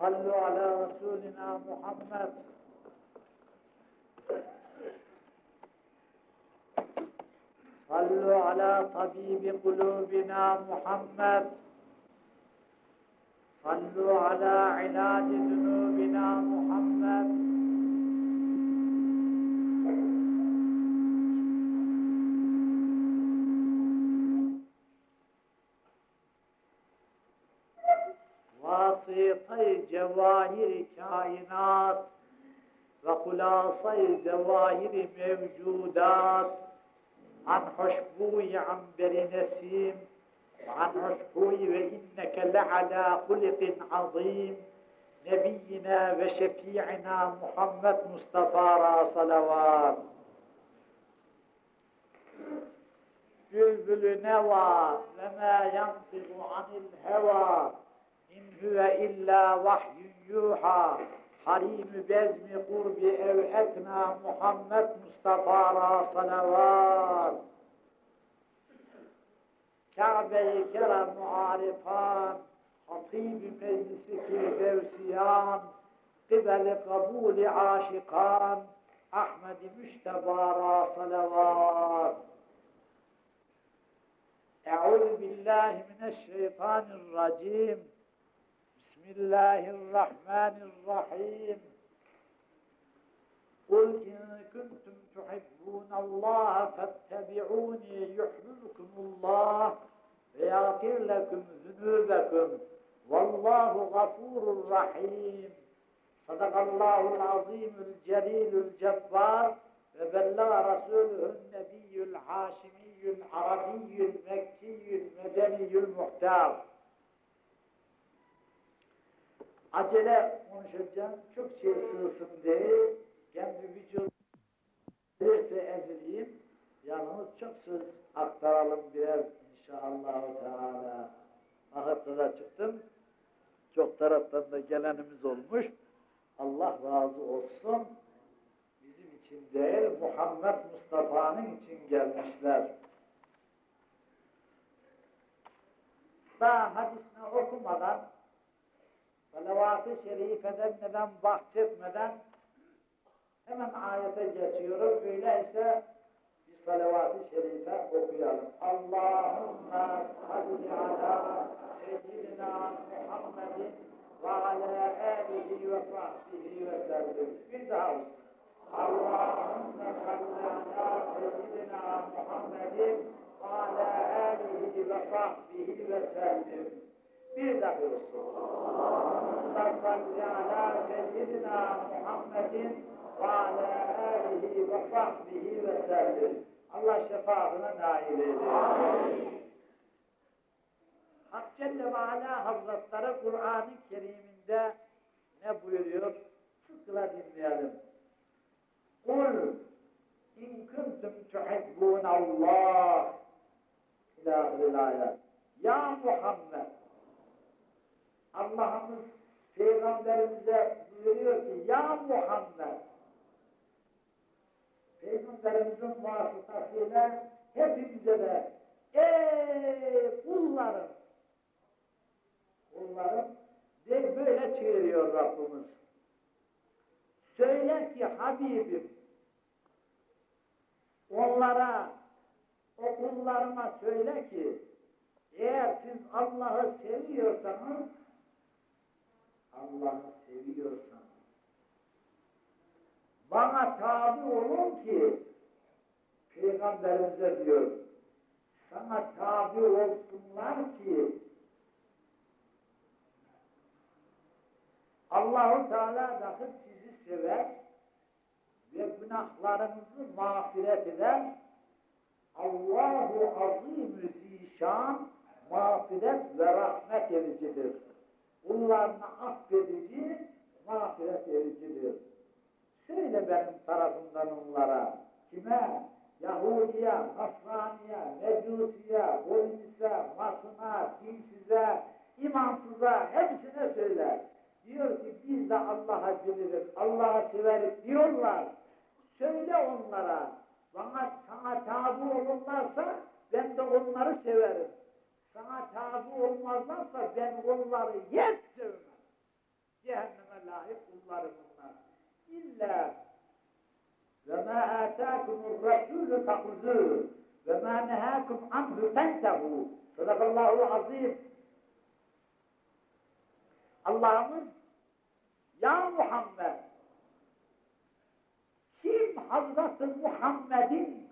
صلوا على رسولنا محمد. صلوا على طبيب قلوبنا محمد. صلوا على علاج ذنوبنا محمد. cevahir kainat ve kulasay cevahir mevcudat. An hoşbuyi amberi nesim an hoşbuyi ve inneke leala hulikin azim. Nebiyyina ve şefi'ina Muhammed Mustafa'ra salavat. Gülbülü neva ve ma yantiku anil heva? İn huve illa vahyün yuha harim bezmi kurbi ev etna Muhammed Mustafa ra salavat. Kabe-i Kerem muarifan, Hatib-i Meclisi-i Gevsiyan, Kıbel-i kabul-i aşikan, Ahmed-i Müşteba ra salavat. Eûzu billahi mineşşeytanirracim. الله الرحمن الرحيم. قل إن كنتم تحبون الله فاتبعوني يحببكم الله ويغفر لكم ذنوبكم. والله غفور رحيم. صدق الله العظيم الجليل الجبار. وبلغ رسوله النبي الحاشمي العربي المكي المدني المختار. Acele konuşacağım, çok şey sığsın diye kendi vücudum gelirse ezileyim, yalnız çok söz aktaralım birer inşallah Teala. Ahırda çıktım, çok taraftan da gelenimiz olmuş. Allah razı olsun. Bizim için değil, Muhammed Mustafa'nın için gelmişler. Daha hadisini okumadan salavat-ı şerifeden neden bahsetmeden hemen ayete geçiyoruz. Öyleyse bir salavat-ı şerife okuyalım. Allahümme salli ala seyyidina Muhammedin ve ala alihi ve sahbihi ve sellem. Bir daha olsun. Allahümme salli ala seyyidina Muhammedin ve ala alihi ve sahbihi ve sellem. Bir daha. Allahümme salli ala seyyidina Muhammedin ve ala alihi ve sahbihi ve sellem. Allah şefaatine nail eylesin. Hak Celle ve Ala Hazretleri Kur'an-ı Kerim'inde ne buyuruyor? Sıkla dinleyelim. Kul in kuntum tuhibbun Allah ilahil ayet. Ya Muhammed Allah'ımız Peygamberimize buyuruyor ki Ya Muhammed Peygamberimizin vasıtasıyla hepimize de ey kullarım kullarım diye böyle çığırıyor Rabbimiz. Söyle ki Habibim onlara o kullarıma söyle ki eğer siz Allah'ı seviyorsanız Allah'ı seviyorsanız bana tabi olun ki Peygamberimize diyor sana tabi olsunlar ki Allahu Teala dahi sizi sever ve günahlarınızı mağfiret eder. Allahu azim zişan mağfiret ve rahmet edicidir. Kullarını affedici, mağfiret edicidir. Söyle benim tarafımdan onlara. Kime? Yahudiye, Nasraniye, Mecusiye, Komüniste, Masına, Dinsize, imansıza hepsine söyle. Diyor ki biz de Allah'a biliriz, Allah'a severiz diyorlar. Söyle onlara, bana sana tabi olurlarsa ben de onları severim. Sana tabi olmazlarsa ben onları yet sevmem. Cehenneme layık kulları bunlar. İlla ve ma atâkumur rasûlü takuzû ve ma nehâkum anhu fentehu. Sadakallahu azim. Allah'ımız ya Muhammed kim Hazreti Muhammed'in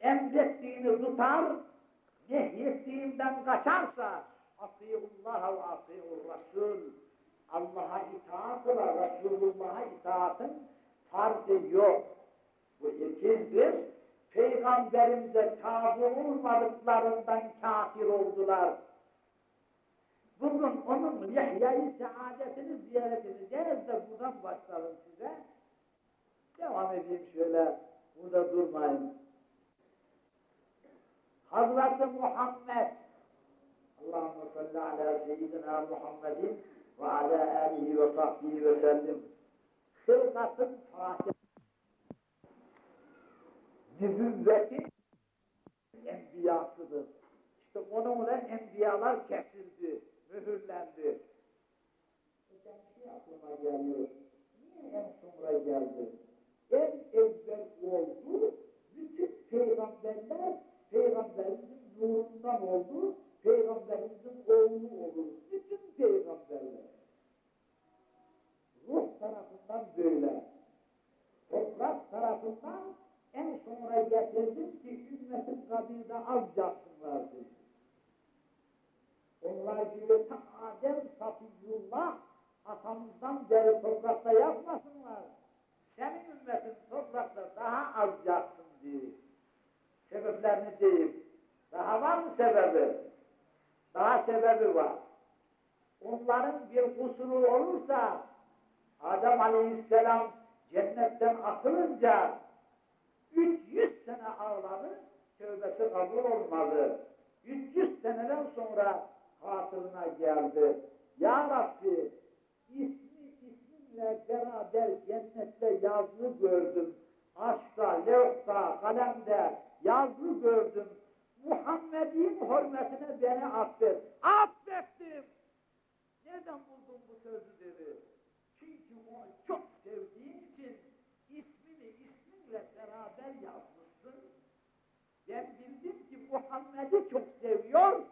emrettiğini tutar, nehyettiğinden kaçarsa Atiyullah ve atiyur Resul Allah'a itaat ile Resulullah'a itaatın farkı yok. Bu ikizdir. Peygamberimize tabi olmadıklarından kafir oldular. Bugün onun Yahya'yı saadetini ziyaret edeceğiz de buradan başlayalım size. Devam edeyim şöyle, burada durmayın. Hazreti Muhammed Allahümme salli ala seyyidina Muhammedin ve ala alihi ve sahbihi ve sellim. Hırkatın fatih. Nübüvvetin enbiyasıdır. İşte onunla enbiyalar kesildi, mühürlendi. Hocam şey aklıma geliyor. Niye en sonra geldi? En evvel oldu, bütün peygamberler peygamberimizin nurundan oldu, peygamberimizin oğlu olur. Bütün peygamberler. Ruh tarafından böyle. Toprak tarafından en sonra getirdim ki ümmetin kabirde az yapsınlar dedi. Onlar gibi ta Adem Safiyullah atamızdan beri toprakta yapmasınlar. Senin ümmetin toprakta daha az yapsın diye. Sebeplerini diyeyim. Daha var mı sebebi? Daha sebebi var. Onların bir kusuru olursa Adem Aleyhisselam cennetten atılınca 300 sene ağladı, tövbesi kabul olmadı. 300 seneden sonra hatırına geldi. Ya Rabbi ismi isminle beraber cennette yazılı gördüm. Aşkta, levhta, kalemde yazılı gördüm. Muhammed'in hürmetine beni affet. Affettim. Nereden buldun bu sözü dedi. Çünkü onu çok sevdiğim için ismini isminle beraber yazmışsın. Ben bildim ki Muhammed'i çok seviyor.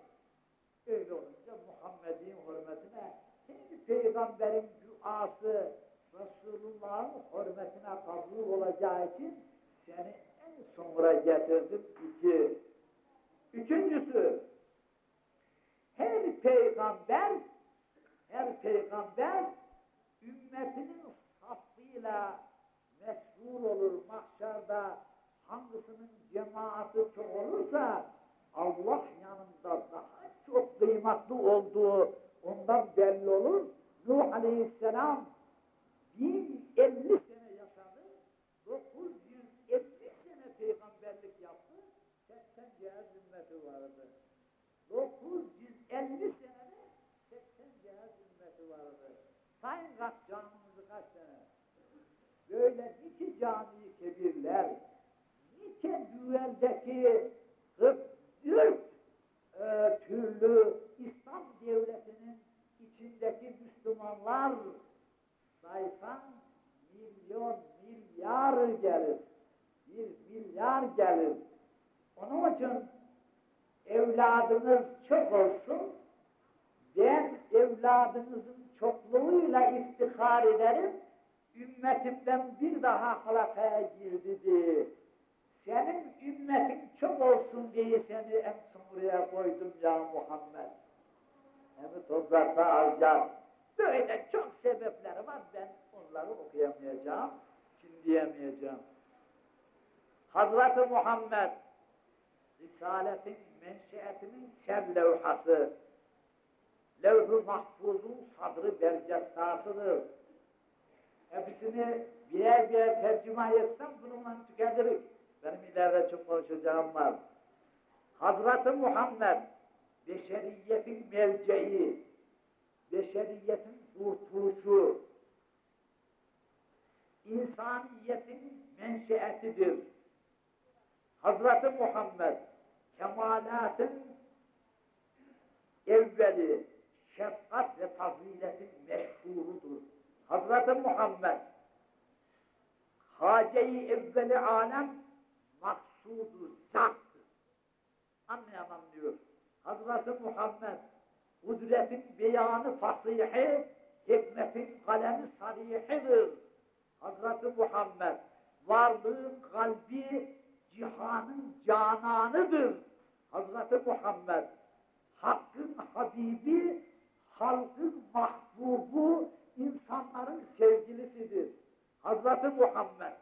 Öyle olunca Muhammed'in hürmetine her peygamberin duası Resulullah'ın hürmetine kabul olacağı için seni en sonra getirdim. İki. Üçüncüsü her peygamber her peygamber ümmetinin saflığıyla meşgul olur mahşerde hangisinin cemaati çok olursa Allah yanında daha çok kıymetli olduğu ondan belli olur. Nuh Aleyhisselam 1050 sene yaşadı. 950 sene peygamberlik yaptı. 80 cihaz ümmeti vardı. 950 senede 80 cihaz ümmeti vardı. Sayın kaç camimizi kaç sene? Böyle nice cami kebirler, nice düveldeki 44 e, türlü İslam devletinin içindeki Müslümanlar saysan milyon milyar gelir. Bir milyar gelir. Onun için evladınız çok olsun, ben evladınızın çokluğuyla iftihar ederim, ümmetimden bir daha halakaya girdi diye. Senin ümmetin çok olsun diye seni en sonraya koydum ya Muhammed. Hem toprakta alacağım. Böyle çok sebepleri var, ben onları okuyamayacağım, şimdi diyemeyeceğim. Hazreti Muhammed, Risaletin menşeetinin ser levhası, levh-ı mahfuzun sadrı bercestasıdır. Hepsini birer birer tercüme etsem bununla tüketirik. Benim ileride çok konuşacağım var. Hazreti Muhammed, beşeriyetin merceği, beşeriyetin kurtuluşu, insaniyetin menşeetidir. Hazreti Muhammed, kemalatın evveli, şefkat ve faziletin meşhurudur. Hazreti Muhammed hace-i evveli alem maksudu zattır. Anlayamam diyor. Hazreti Muhammed kudretin beyanı fasihi, hikmetin kalemi sarihidir. Hazreti Muhammed varlığın kalbi cihanın cananıdır. Hazreti Muhammed Hakk'ın Habibi, halkın mahbubu, insanların sevgilisidir. Hazreti Muhammed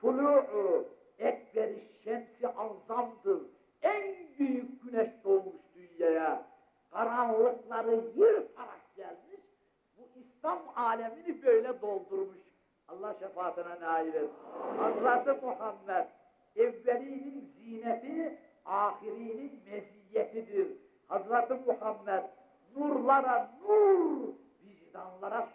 tulu'u ekberi şemsi azamdır. En büyük güneş doğmuş dünyaya. Karanlıkları yırtarak gelmiş. Bu İslam alemini böyle doldurmuş. Allah şefaatine nail etsin. Hazreti Muhammed evvelinin zineti, ahirinin meziyetidir. Hazreti Muhammed nurlara nur, vicdanlara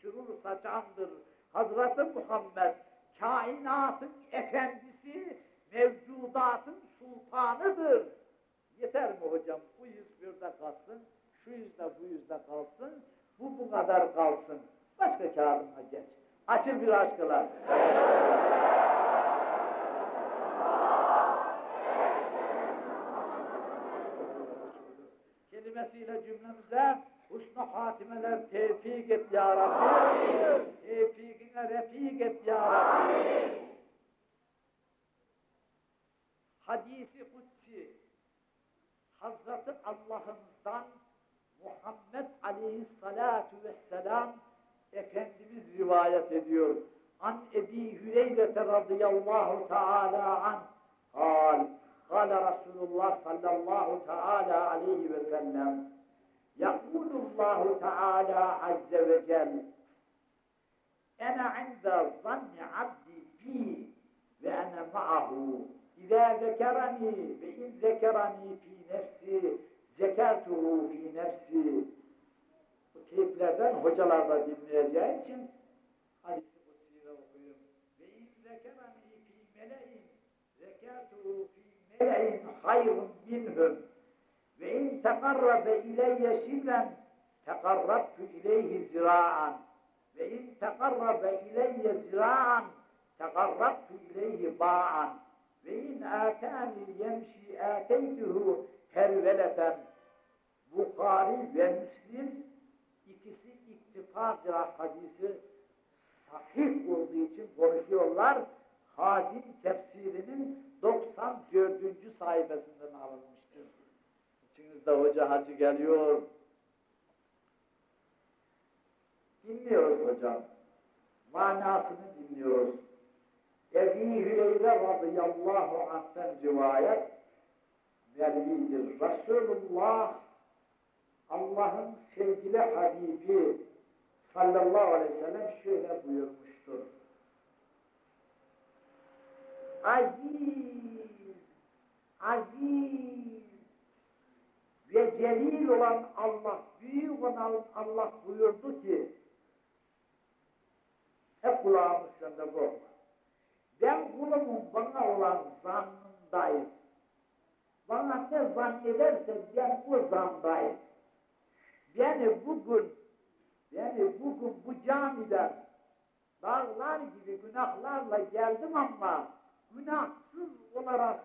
sürur saçandır. Hazreti Muhammed kainatın efendisi, mevcudatın sultanıdır. Yeter mi hocam? Bu yüz burada kalsın, şu yüzde bu yüzde kalsın, bu bu kadar kalsın. Başka kağıdına geç. Açın bir aşkılar. Kelimesiyle cümlemize husnu hatimeler tevfik et ya Rabbi. Tevfikine refik et ya Rabbi. Hadisi kutsi Hazreti Allah'ımızdan Muhammed aleyhissalatu vesselam Efendimiz rivayet ediyor. An Ebi Hüreyre radıyallahu teala an kal Kale Resulullah sallallahu teala aleyhi ve sellem Yakulullahu teala azze ve celle Ena inda zanni abdi fi ve ene ma'ahu İzâ zekerani ve in zekerani fi nefsi zekertuhu fi nefsi Bu teyplerden hocalarda dinleyeceği için hadisi kutsiyle okuyun. Ve in zekerani fi mele'in mele'in hayrun minhum ve in tekarrabe ileyye şibren tekarrabtu ileyhi zira'an. Ve in tekarrabe ileyye zira'an tekarrabtu ileyhi ba'an. Ve in atani yemşi ateytuhu herveleten Bukhari ve Müslim ikisi ittifakla hadisi sahih olduğu için konuşuyorlar. Hazin tefsirinin 94. sayfasından alınmıştır. İçinizde hoca hacı geliyor. Dinliyoruz hocam. Manasını dinliyoruz. Ebi Hüreyre radıyallahu anh'ten rivayet vervidir. Resulullah Allah'ın sevgili Habibi sallallahu aleyhi ve sellem şöyle buyurmuştur. Aziz, aziz ve celil olan Allah, büyük olan Allah buyurdu ki, hep kulağımız sende korkma. Ben kulumun bana olan zannındayım. Bana ne zannederse ben o zandayım. Beni bugün, beni bugün bu camiden dağlar gibi günahlarla geldim ama günahsız olarak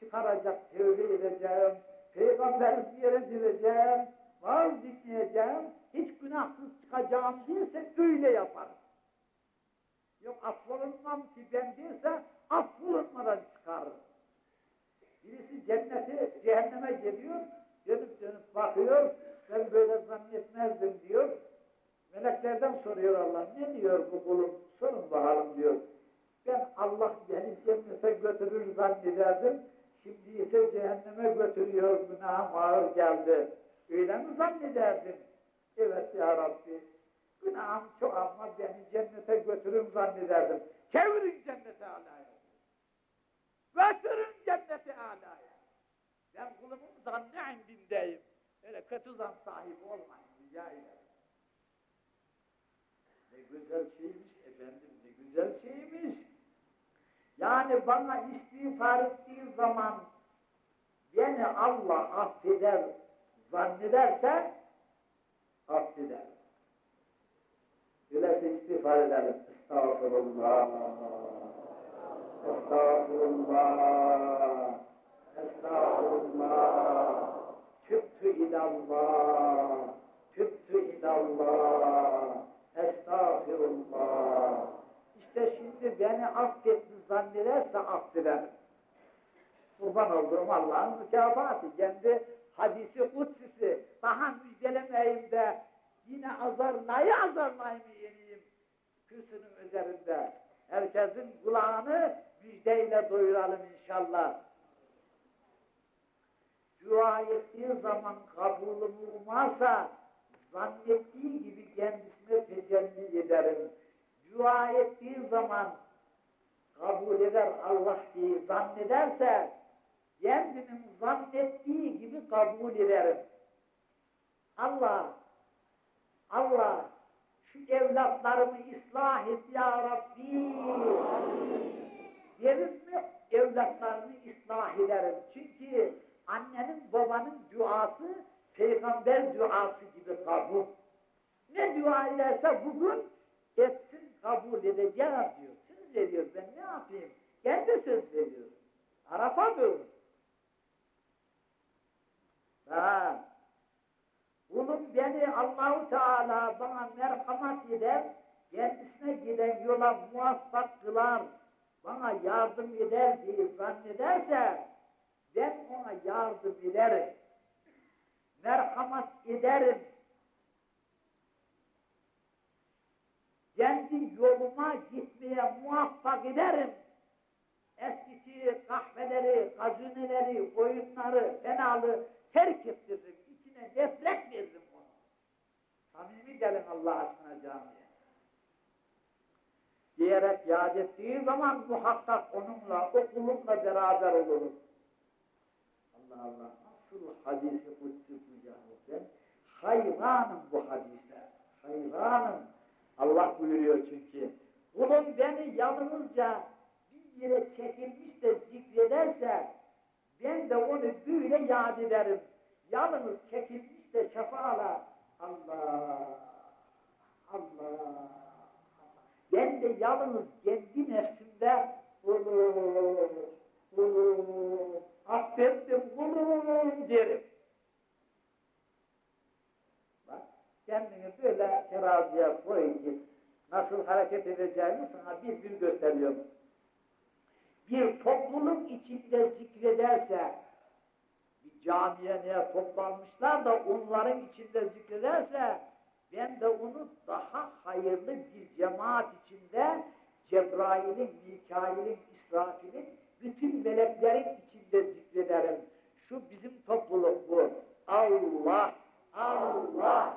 çıkaracak tevbe edeceğim, peygamber ziyaret edeceğim, vaaz dinleyeceğim, hiç günahsız çıkacağım değilse öyle yaparım. Yok affolunmam ki ben değilse affolunmadan çıkarım. Birisi cennete, cehenneme geliyor, dönüp dönüp bakıyor, ben böyle zannetmezdim diyor. Meleklerden soruyor Allah, ne diyor bu kulum? Sorun bakalım diyor. Ben Allah beni cennete götürür zannederdim, şimdi ise cehenneme götürüyor, günahım ağır geldi. Öyle mi zannederdim? Evet ya Rabbi, günahım çok ama beni cennete götürür zannederdim. Çevirin cennete alaya. Götürün cennete alaya. Ben kulumun zannı indindeyim. Öyle kötü zan sahibi olmayın rica ederim. Ne güzel şeymiş efendim, ne güzel şeymiş. Yani bana istiğfar ettiği zaman beni Allah affeder zannederse affeder. Öyleyse istiğfar edelim. Estağfurullah. Estağfurullah. Estağfurullah. Tübtü ilallah. Tübtü ilallah. Estağfirullah. İşte şimdi beni affetti zannederse affederim. Kurban olduğum Allah'ın mükafatı. Kendi hadisi kutsisi. Daha müjdelemeyim de yine azarlayı azarlayı yeniyim. Kürsünün üzerinde. Herkesin kulağını müjdeyle doyuralım inşallah. Dua ettiği zaman kabulü umarsa zannettiği gibi kendisine tecelli ederim. Dua ettiği zaman kabul eder Allah diye zannederse kendinin zannettiği gibi kabul ederim. Allah, Allah şu evlatlarımı ıslah et ya Rabbi. Derim mi evlatlarımı ıslah ederim. Çünkü annenin babanın duası peygamber duası gibi kabul. Ne dua ederse bugün etsin kabul edeceğim diyor. Söz veriyor ben ne yapayım? Kendi söz veriyor. Arafa bu. Ha. Kulum beni Allahu Teala bana merhamet eder, kendisine giden yola muvaffak kılar, bana yardım eder diye zannederse ben ona yardım ederim. Merhamet ederim. Kendi yoluma gitmeye muvaffak ederim. Eskisi kahveleri, gazineleri, oyunları, fenalı terk ettiririm. İçine nefret veririm onu. Samimi gelin Allah aşkına camiye. Diyerek yad ettiği zaman muhakkak onunla, o kulunla beraber olurum. Allah Allah nasıl hadisi kutsi bu yahu ben hayranım bu hadise. Hayranım. Allah buyuruyor çünkü. Kulum beni yalnızca bir yere çekilmiş de zikrederse ben de onu böyle yad ederim. Yalnız çekilmiş de şefaala Allah Allah ben de yalnız kendi nefsimde kulum kulum affettim kulum derim. Bak kendini böyle teraziye koy ki nasıl hareket edeceğini sana bir bir gösteriyorum. Bir topluluk içinde zikrederse bir camiye neye toplanmışlar da onların içinde zikrederse ben de onu daha hayırlı bir cemaat içinde Cebrail'in, Mikail'in, İsrafil'in bütün meleklerin içinde zikrederim. Şu bizim topluluk bu. Allah, Allah,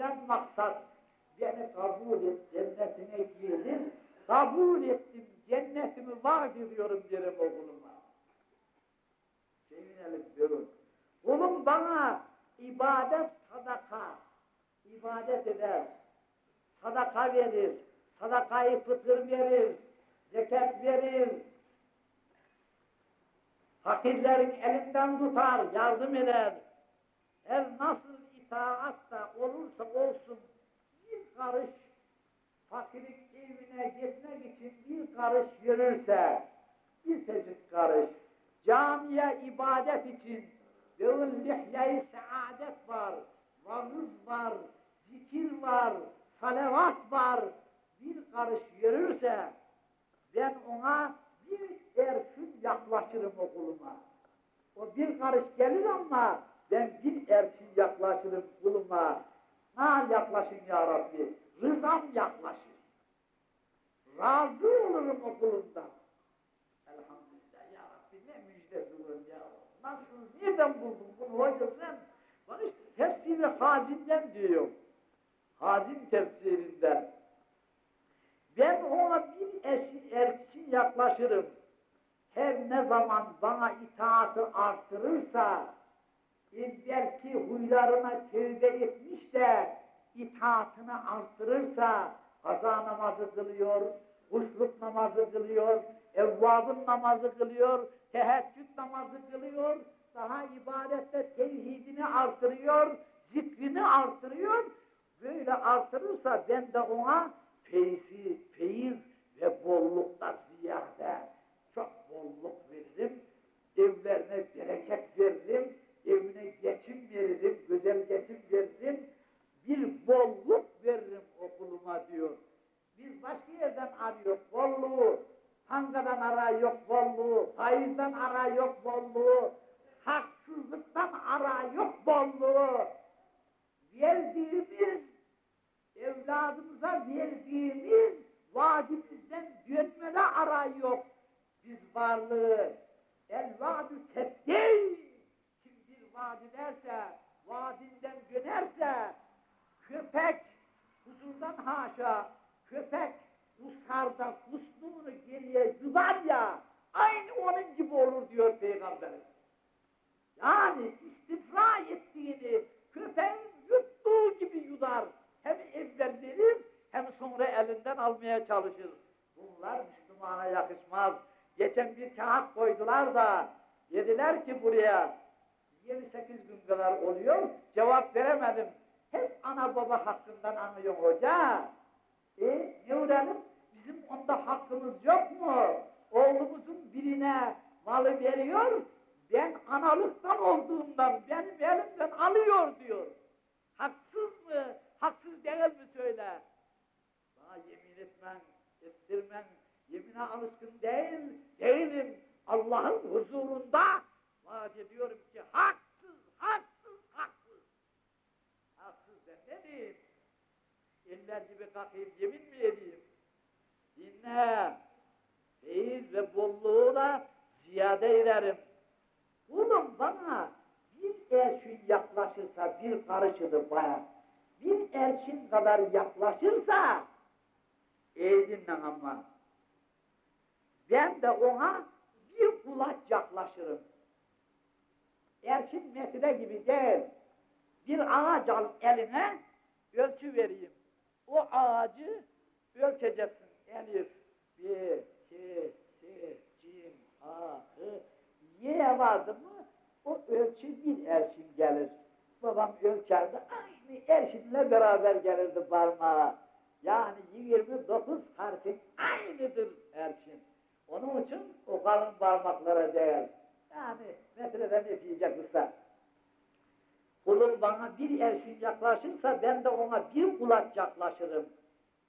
zikrinden maksat beni kabul et cennetine girir. Kabul ettim cennetimi vaat ediyorum derim o kuluma. Sevinelim diyorum. Kulum bana ibadet sadaka, ibadet eder, sadaka verir, sadakayı fıtır verir, zekat verir, fakirlerin elinden tutar, yardım eder. Her nasıl itaat da olursa olsun bir karış fakirin evine gitmek için bir karış yürürse, bir tecik karış, camiye ibadet için Devul lihye-i saadet var, vaız var, zikir var, salavat var. Bir karış yürürse ben ona bir erşin yaklaşırım okuluma. O bir karış gelir ama ben bir erşin yaklaşırım kuluma. Na yaklaşın ya Rabbi? Rızam yaklaşır. Razı olurum okulundan. Elhamdülillah ya Rabbi ne müjde durun ya. Nasıl, nereden buldun bunu hoca sen? Bak işte tefsiri hazinden diyor. Hazin tefsirinden. Ben ona bir eşi erkin yaklaşırım. Her ne zaman bana itaatı artırırsa, belki huylarına tevbe etmiş de itaatını artırırsa, kaza namazı kılıyor, kuşluk namazı kılıyor, evvabın namazı kılıyor, teheccüd namazı kılıyor, daha ibadette tevhidini artırıyor, zikrini artırıyor. Böyle artırırsa ben de ona feyzi, feyiz ve bollukta ziyade çok bolluk veririm. Evlerine bereket veririm, evine geçim veririm, güzel geçim veririm. Bir bolluk veririm okuluma diyor. Biz başka yerden arıyor bolluğu. Hangadan ara yok bolluğu, faizden ara yok bolluğu, haksızlıktan ara yok bolluğu. Verdiğimiz, evladımıza verdiğimiz vaadimizden dönmede ara yok. Biz varlığı, el vaadü tebdil, ederse, vaadinden dönerse, köpek, huzurdan haşa, köpek kusarda kusluğunu geriye yudar ya, aynı onun gibi olur diyor Peygamberimiz. Yani istifra ettiğini köpeğin yuttuğu gibi yudar. Hem evvel verir hem sonra elinden almaya çalışır. Bunlar Müslümana yakışmaz. Geçen bir kağıt koydular da dediler ki buraya 28 gün kadar oluyor cevap veremedim. Hep ana baba hakkından anlıyor hoca. E ne öğrenim? Bizim onda hakkımız yok mu? Oğlumuzun birine malı veriyor, ben analıktan olduğumdan benim elimden alıyor diyor. Haksız mı? Haksız değil mi söyle? Bana yemin etmen, ettirmen, yemine alışkın değil, değilim. Allah'ın huzurunda vaat ediyorum ki haksız, haksız, haksız. Haksız ben ne diyeyim? Eller gibi kalkayım yemin mi edeyim? Dinle. Feyiz ve bolluğu da ziyade ederim. Oğlum bana bir erşin yaklaşırsa bir karışıdır bana. Bir erşin kadar yaklaşırsa iyi dinle ama. Ben de ona bir kulaç yaklaşırım. Erşin metre gibi değil. Bir ağaç al eline ölçü vereyim. O ağacı ölçeceksin. Elif, bir, iki, üç, cim, ha, hı. Y'ye vardı mı o ölçü bir erşin gelir. Babam ölçerdi, aynı erşinle beraber gelirdi parmağa. Yani 29 harfin aynıdır erşin. Onun için o kalın parmaklara değer. Yani metreden öpeyecek usta. Kulum bana bir erşin yaklaşırsa ben de ona bir kulaç yaklaşırım.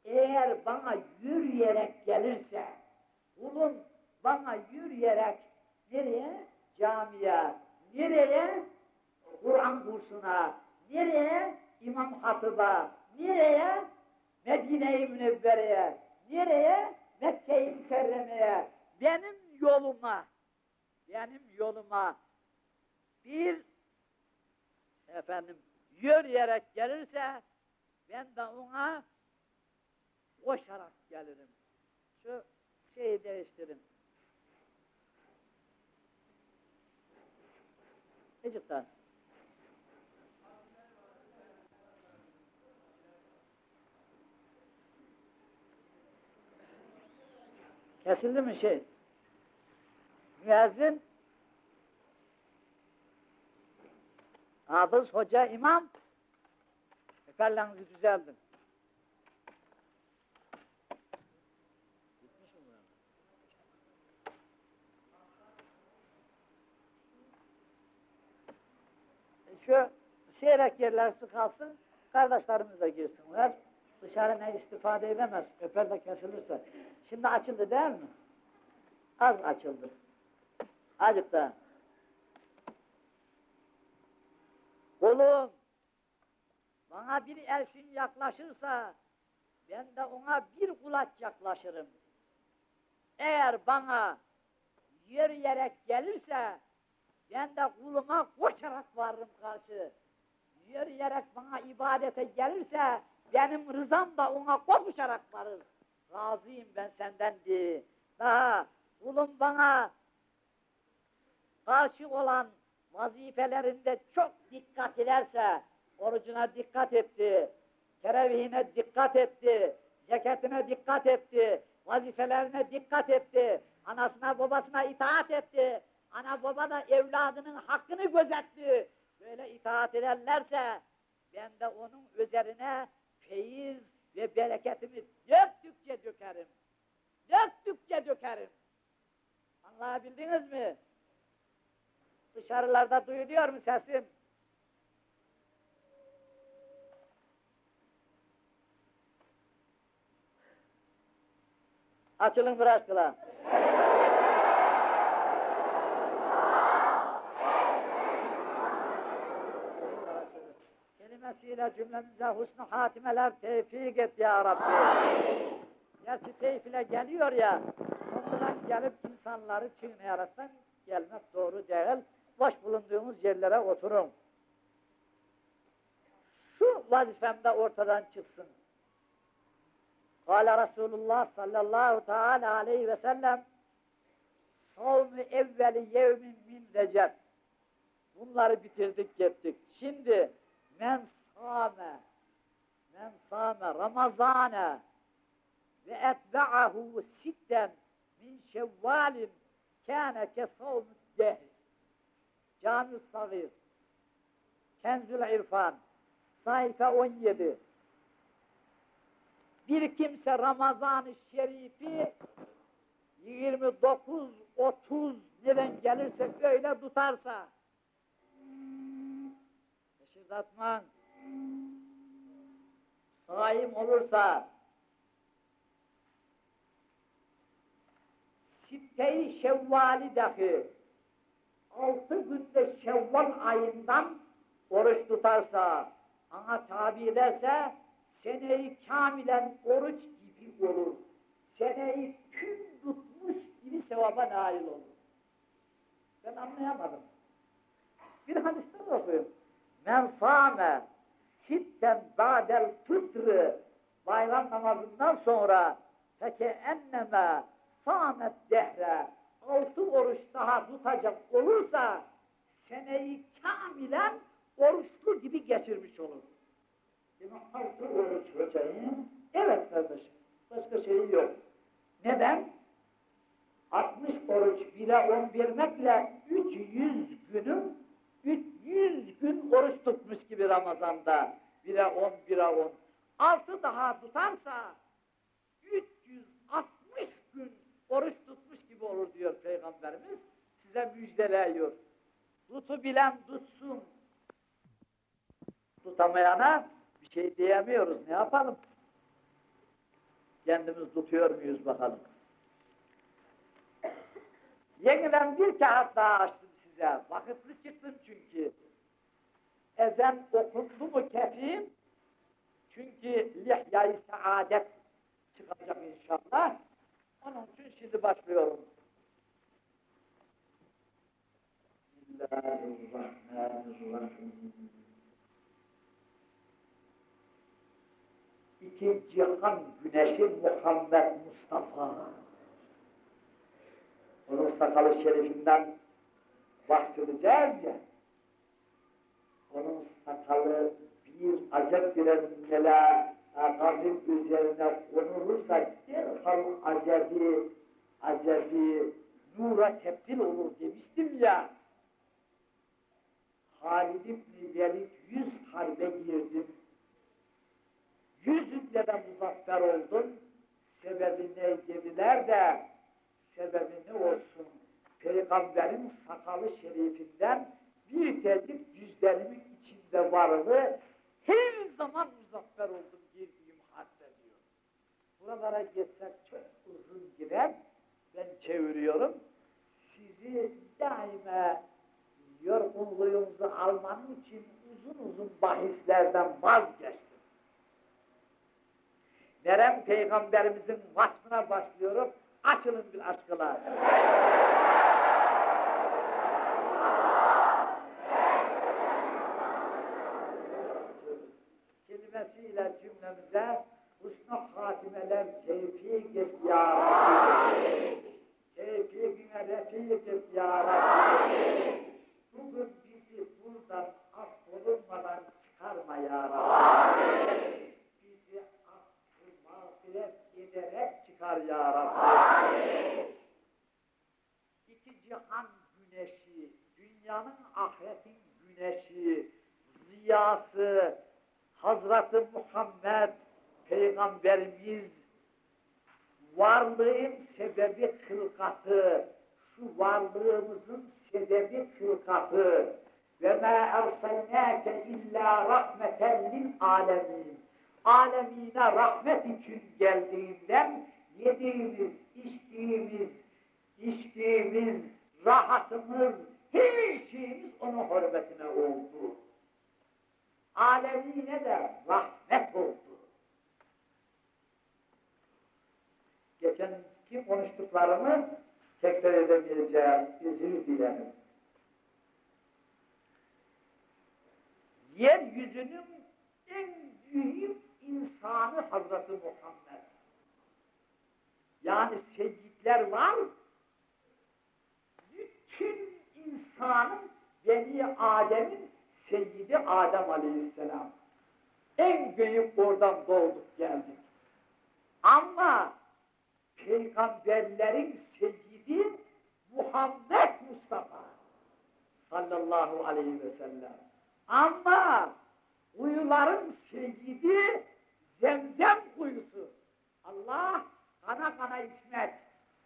Eğer bana yürüyerek gelirse, kulum bana yürüyerek nereye? Camiye. Nereye? Kur'an kursuna. Nereye? İmam Hatip'a. Nereye? Medine-i Münevvere'ye. Nereye? Mekke-i Mükerreme'ye. Benim yoluma, benim yoluma bir efendim yürüyerek gelirse ben de ona koşarak gelirim. Şu şeyi değiştirin. Daha. Kesildi mi şey? Müezzin Hafız, hoca, imam Efendilerinizi düzeldin. Şu seyrek yerler sıkılsın, kardeşlerimiz de girsinler. Dışarı ne istifade edemez, öper de kesilirse. Şimdi açıldı değil mi? Az açıldı. Azıcık daha. Kulum, bana bir elçin yaklaşırsa, ben de ona bir kulaç yaklaşırım. Eğer bana yürüyerek gelirse, ben de kuluma koşarak varırım karşı. yürüyerek bana ibadete gelirse benim rızam da ona kopuşarak varır. Razıyım ben senden diye. Daha kulum bana karşı olan vazifelerinde çok dikkat ederse, orucuna dikkat etti, terevihine dikkat etti, ceketine dikkat etti, vazifelerine dikkat etti, anasına babasına itaat etti, ana baba da evladının hakkını gözetti. Böyle itaat ederlerse ben de onun üzerine feyiz ve bereketimi döktükçe dökerim. Döktükçe dökerim. Anlayabildiniz mi? Dışarılarda duyuluyor mu sesim? Açılın kıla. Kelimesiyle cümlemize husnu hatimeler tevfik et ya Rabbi. Gerçi teyf ile geliyor ya, ondan gelip insanları çiğneyerekten gelmek doğru değil. Boş bulunduğumuz yerlere oturun. Şu vazifemde ortadan çıksın. Kale Resulullah sallallahu teala aleyhi ve sellem Savmi evveli yevmin min recep. Bunları bitirdik gittik. Şimdi men sâme men sâme ramazâne ve etbe'ahu sitten min şevvalin kâne ke savmi dehr. Cami-i Sagir Kenzül İrfan sayfa 17 bir kimse Ramazan-ı Şerif'i 29 30 neden gelirse böyle tutarsa. Şaşırdatman saim olursa Sitte-i Şevval'i dahi altı günde Şevval ayından oruç tutarsa ana tabi ederse seneyi kamilen oruç gibi olur. Seneyi tüm tutmuş gibi sevaba nail olur. Ben anlayamadım. Bir hadisten okuyayım. Men sâme sitten ba'del fıtrı bayram namazından sonra feke enneme sâmet dehre altı oruç daha tutacak olursa seneyi kamilen oruçlu gibi geçirmiş olur. Demek altı oruç hocayım. Evet kardeşim. Başka şey yok. Neden? 60 oruç bile on vermekle 300 günün 300 gün oruç tutmuş gibi Ramazan'da. Bire on, bire on. Altı daha tutarsa 360 gün oruç tutmuş gibi olur diyor Peygamberimiz. Size müjdeleyiyor. Tutu bilen tutsun. Tutamayana bir şey diyemiyoruz. Ne yapalım? Kendimiz tutuyor muyuz bakalım. Yeniden bir kağıt daha açtım size. Vakıflı çıktım çünkü. Ezen okundu mu kefim? Çünkü lihyayı saadet çıkacak inşallah. Onun için şimdi başlıyorum. İki cihan güneşi Muhammed Mustafa. Onun sakalı şerifinden bahsedeceğiz ya. Onun sakalı bir acep birer mela gazip üzerine konulursa derhal acebi, acebi nura tebdil olur demiştim ya. Halid İbni Velid yüz harbe girdim. Yüzükle de muzaffer oldun. Sebebi ne dediler de sebebi ne olsun? Peygamberin sakalı şerifinden bir tecik yüzlerimin içinde varlığı her zaman muzaffer oldum girdiğim hadde diyor. Buralara geçsek çok uzun girer. Ben çeviriyorum. Sizi daima diyor kulluğumuzu almanın için uzun uzun bahislerden vazgeçtim. Nerem Peygamberimizin vasfına başlıyorum. Açılın bir aşkılar. Kelimesiyle cümlemize husnu hatimeler keyfi git ya Rabbi. Keyfi güne refik et ya Rabbi. Bugün bizi buradan affolunmadan çıkarma ya Rabbi. Bizi affı mağfiret ederek çıkar ya Rabbi. İki cihan güneşi, dünyanın ahiretin güneşi, ziyası, Hazreti Muhammed Peygamberimiz varlığın sebebi hılkatı, şu varlığımızın sebebi hılkatı ve ma erselnâke illa rahmeten lil alemin. Alemine rahmet için geldiğinden yediğimiz, içtiğimiz, içtiğimiz, rahatımız, her şeyimiz onun hürmetine oldu. Alemine de rahmet oldu. Geçenki konuştuklarımı tekrar edemeyeceğim, özür dilerim. Yeryüzünün en büyük insanı Hazreti Muhammed. Yani seyyidler var, bütün insanın Beni Adem'in Seyyidi Adem Aleyhisselam. En büyük oradan doğduk geldik. Ama peygamberlerin seyyidi Muhammed Mustafa sallallahu aleyhi ve sellem. Ama kuyuların seyyidi zemzem kuyusu. Allah kana kana içmek,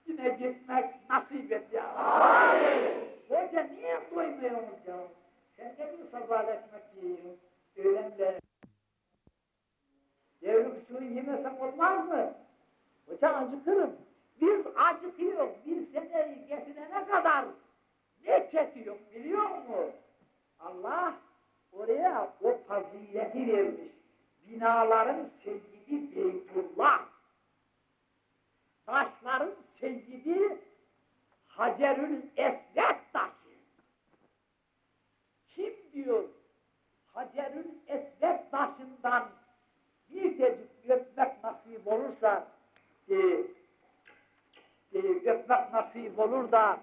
yine gitmek nasip et ya. Hoca niye doymuyorsunuz ya? Sen de mi sabah ekmek yiyorsun? Öğlenle. Devrim suyu yemesem olmaz mı? Hoca acıkırım. Biz acıkıyor. Bir seneyi getirene kadar ne çekiyor biliyor musun? Allah oraya o fazileti vermiş. Binaların seyyidi Beytullah. Taşların seyyidi Hacerül Esved taşı. Kim diyor Hacerül Esved taşından bir tecik öpmek nasip olursa e, e, öpmek nasip olur da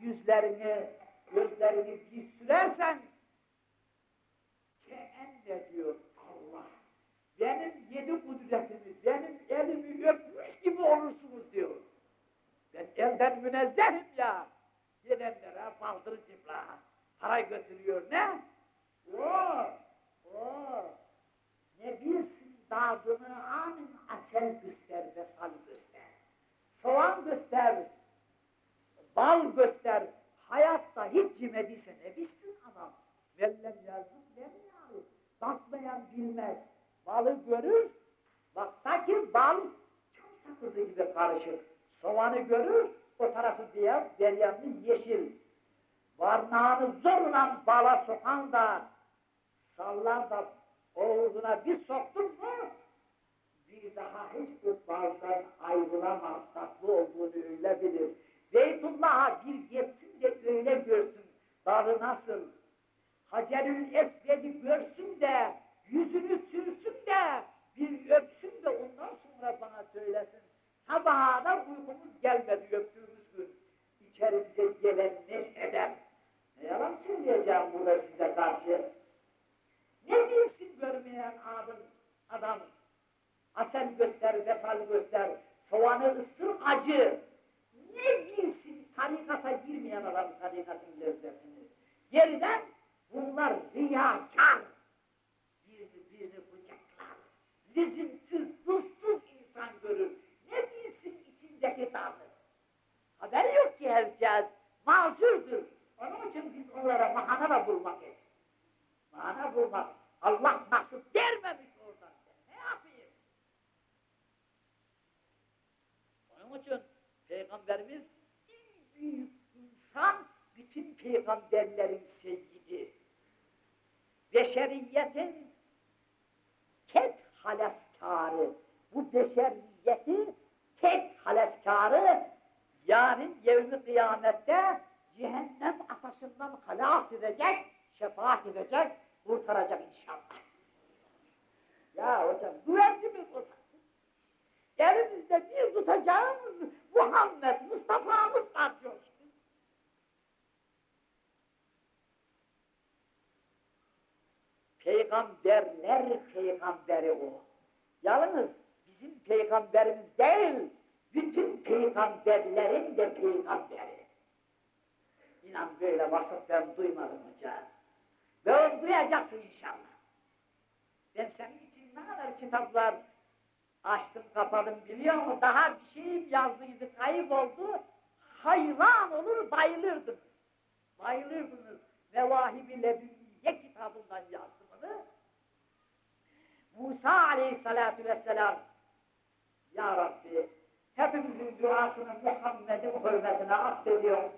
yüzlerini, gözlerini bir sürersen de diyor Allah benim yedi kudretimi, benim elimi öpmüş gibi olursunuz diyor. Ben elden münezzehim ya. Gelenlere baldır cipla. Para götürüyor ne? O, o. Ne bilsin dadını amin asel göster ve sal göster. Soğan göster, bal göster. Hayatta hiç cimediyse ne bilsin adam. Vellem yazdım ben ya. Tatmayan bilmez. Balı görür, baktaki bal çok sakızı gibi karışık. Soğanı görür, o tarafı beyaz, deryanlı yeşil. Varnağını zorla bala sokan da sallar da oğluna bir soktun mu bir daha hiç bu baldan ayrılamaz, tatlı olduğunu öyle bilir. Beytullah'a bir gitsin de öyle görsün, dalı nasıl. Hacerül Esved'i görsün de, yüzünü sürsün de, bir öpsün de ondan sonra bana söylesin. Sabaha da uykumuz gelmedi öptüğümüz gün. İçerimize gelen neşeden. Ne yalan söyleyeceğim burada size karşı. Ne bilsin görmeyen adam, adam. Asel göster, vefal göster, soğanı ısır acı. Ne bilsin tarikata girmeyen adam tarikatın lezzetini. Geriden bunlar riyakar. Birini birini bıçaklar. Lüzumsuz, ruhsuz insan görür. Ne bilsin içindeki tadı. Haberi yok ki herkes. Mazurdur. Onun için biz onlara mahana da bulmak et. Mahana bulmak. Allah nasip vermemiş oradan. Ne yapayım? Onun için Peygamberimiz en büyük insan bütün peygamberlerin seyyidi. Beşeriyetin tek haleskarı. Bu beşeriyeti tek haleskarı yarın yevmi kıyamette cehennem ateşinden halas edecek, şefaat edecek, kurtaracak inşallah. Ya hocam güvencimiz o. Elimizde bir tutacağımız Muhammed, Mustafa'mız var diyor. Peygamberler peygamberi o. Yalnız bizim peygamberimiz değil, bütün peygamberlerin de peygamberi. İnan böyle vasıf ben duymadım hocam. Ve onu duyacaksın inşallah. Ben senin için ne kadar kitaplar açtım kapadım biliyor musun? Daha bir şeyim yazdıydı, kayıp oldu. Hayran olur, bayılırdınız. Bayılırdınız. Mevahibi Lebüniye kitabından yazdım onu. Musa aleyhissalatu vesselam Ya Rabbi hepimizin duasını Muhammed'in hürmetine affediyor.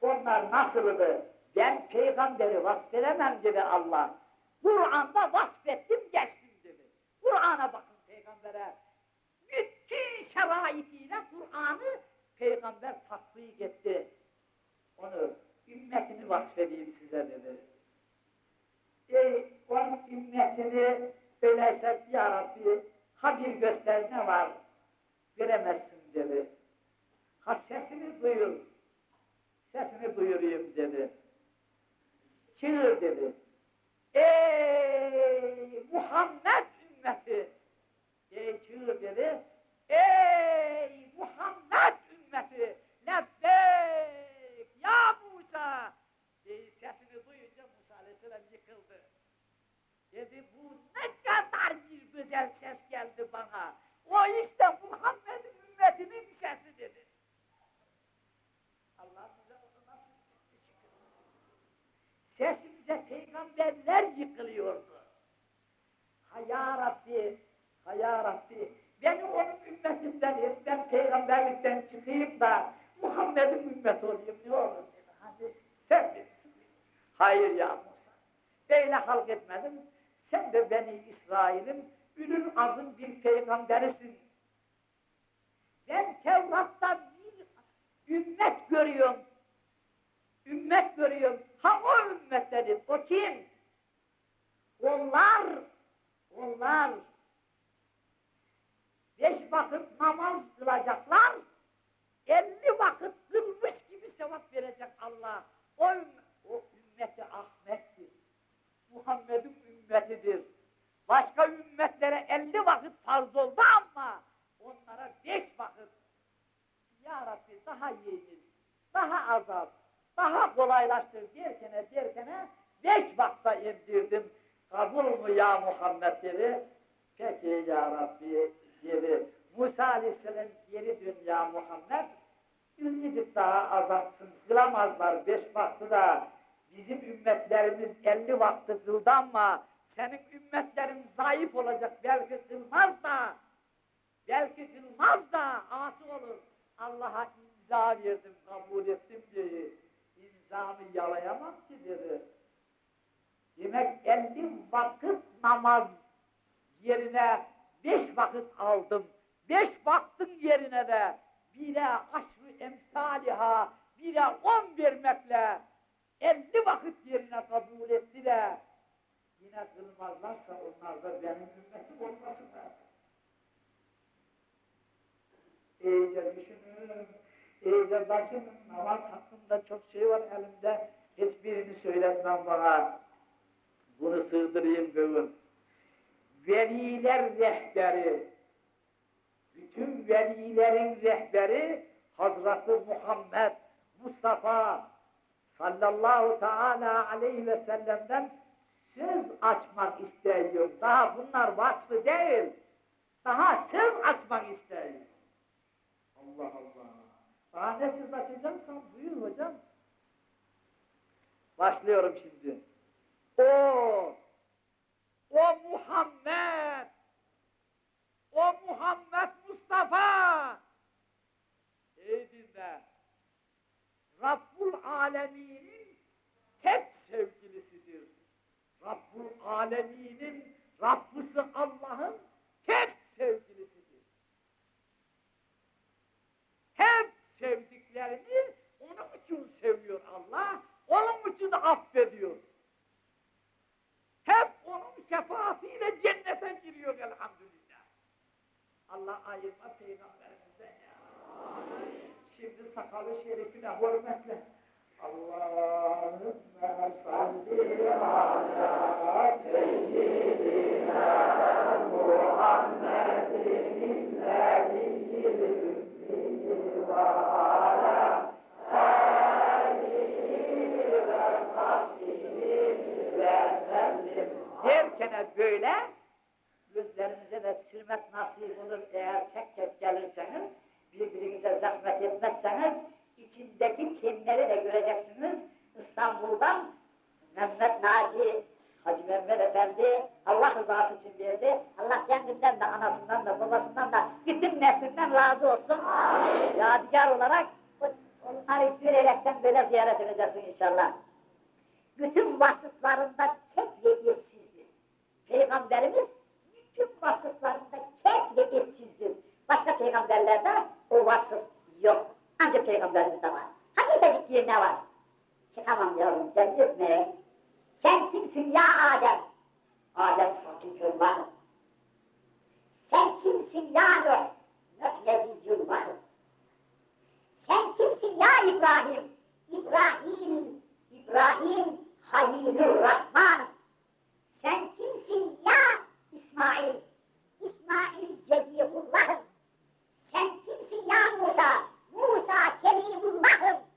Onlar nasıldı? Ben peygamberi vasfedemem dedi Allah. Kur'an'da vasfettim geçtim dedi. Kur'an'a bakın peygambere. Bütün şeraitiyle Kur'an'ı peygamber tatbik etti. Onu ümmetini vasfedeyim size dedi. Ey onun ümmetini öyleyse ya Rabbi ha bir göster ne var veremezsin dedi. Ha sesini duyur. Sesini duyurayım dedi. Çığır dedi. Ey Muhammed ümmeti! Ey çığır dedi. Ey Muhammed ümmeti! Lebbeyk ya Musa! Ey sesini duyunca Musa aleyhisselam yıkıldı. Dedi bu ne kadar bir güzel ses geldi bana. O işte Muhammed'in ümmetinin sesi dedi. Allah bize onu nasıl Sesimize peygamberler yıkılıyordu. Ha ya Rabbi, ha ya Rabbi, beni onun ümmetimden et, ben peygamberlikten çıkayım da Muhammed'in ümmeti olayım ne olur dedi. Hadi sen bilirsin. Hayır ya Musa, böyle halk etmedim. Sen de beni İsrail'in ülül azım bir peygamberisin. Ben Tevrat'ta bir ümmet görüyorum. Ümmet görüyorum. Ha o ümmet. O kim? Onlar, onlar beş vakit namaz kılacaklar, elli vakit kılmış gibi sevap verecek Allah. O, o ümmeti Ahmet'tir. Muhammed'in ümmetidir. Başka ümmetlere elli vakit farz oldu ama onlara beş vakit. Ya Rabbi daha yeni, daha azal, daha kolaylaştır derkene derkene beş vakta indirdim. Kabul mu ya Muhammed dedi. Peki ya Rabbi dedi. Musa Aleyhisselam geri dön ya Muhammed. Ümmedik daha azaltsın. Kılamazlar beş vakti da. Bizim ümmetlerimiz elli vakti kıldı ama senin ümmetlerin zayıf olacak. Belki kılmaz da belki kılmaz da asi olur. Allah'a imza verdim, kabul ettim diye imzamı yalayamam ki dedi. Demek elli vakit namaz yerine beş vakit aldım. Beş vaktin yerine de bire aşrı emsaliha, bire on vermekle elli vakit yerine kabul etti de yine kılmazlarsa onlar da benim ümmetim olmasınlar. İyice düşünün, iyice bakın, namaz hakkında çok şey var elimde, hiçbirini söyletmem bana. Bunu sığdırayım göğün. Veliler rehberi, bütün velilerin rehberi Hazreti Muhammed Mustafa sallallahu teala aleyhi ve sellem'den söz açmak istiyor. Daha bunlar vasfı değil. Daha söz açmak istiyor. Allah Allah. Daha ne söz açacaksam buyur hocam. Başlıyorum şimdi. O, o Muhammed, o Muhammed Mustafa. Ey dinle. Rabbul Alemin'in tek sevgilisidir. Rabbul aleminin Rabbısı Allah'ın tek sevgilisidir. Hep sevdiklerini onun için seviyor Allah, onun için affediyor. Hep onun şefaatiyle cennete giriyor elhamdülillah. Allah ayırma peygamberimize. Şimdi sakalı şerifine hürmetle Allahümme böyle Gözlerinize de sürmek nasip olur. Eğer tek tek gelirseniz, birbirinize zahmet etmezseniz, içindeki kinleri de göreceksiniz. İstanbul'dan Mehmet Naci, Hacı Mehmet Efendi, Allah rızası için verdi. Allah kendinden de, anasından da, babasından da, bütün neslinden razı olsun. Yadigar olarak onları görerekten böyle ziyaret edeceksin inşallah. Bütün vasıflarında tek ve eşsizdir. Peygamberimiz bütün vasıflarında tek ve eşsizdir. Başka peygamberlerde o vasıf yok. Ancak peygamberimizde var. Hakikatik yerine var. Çıkamam yavrum sen gitme. Sen kimsin ya Adem? Adem sakıncın var. Sen kimsin ya Nuh? Nuh neziccün var. Sen kimsin ya İbrahim? İbrahim, İbrahim Halilur Rahman. Sen kimsin ya İsmail? İsmail Cedihullah'ım. Sen kimsin ya Musa? Musa Kelimullah'ım. Sen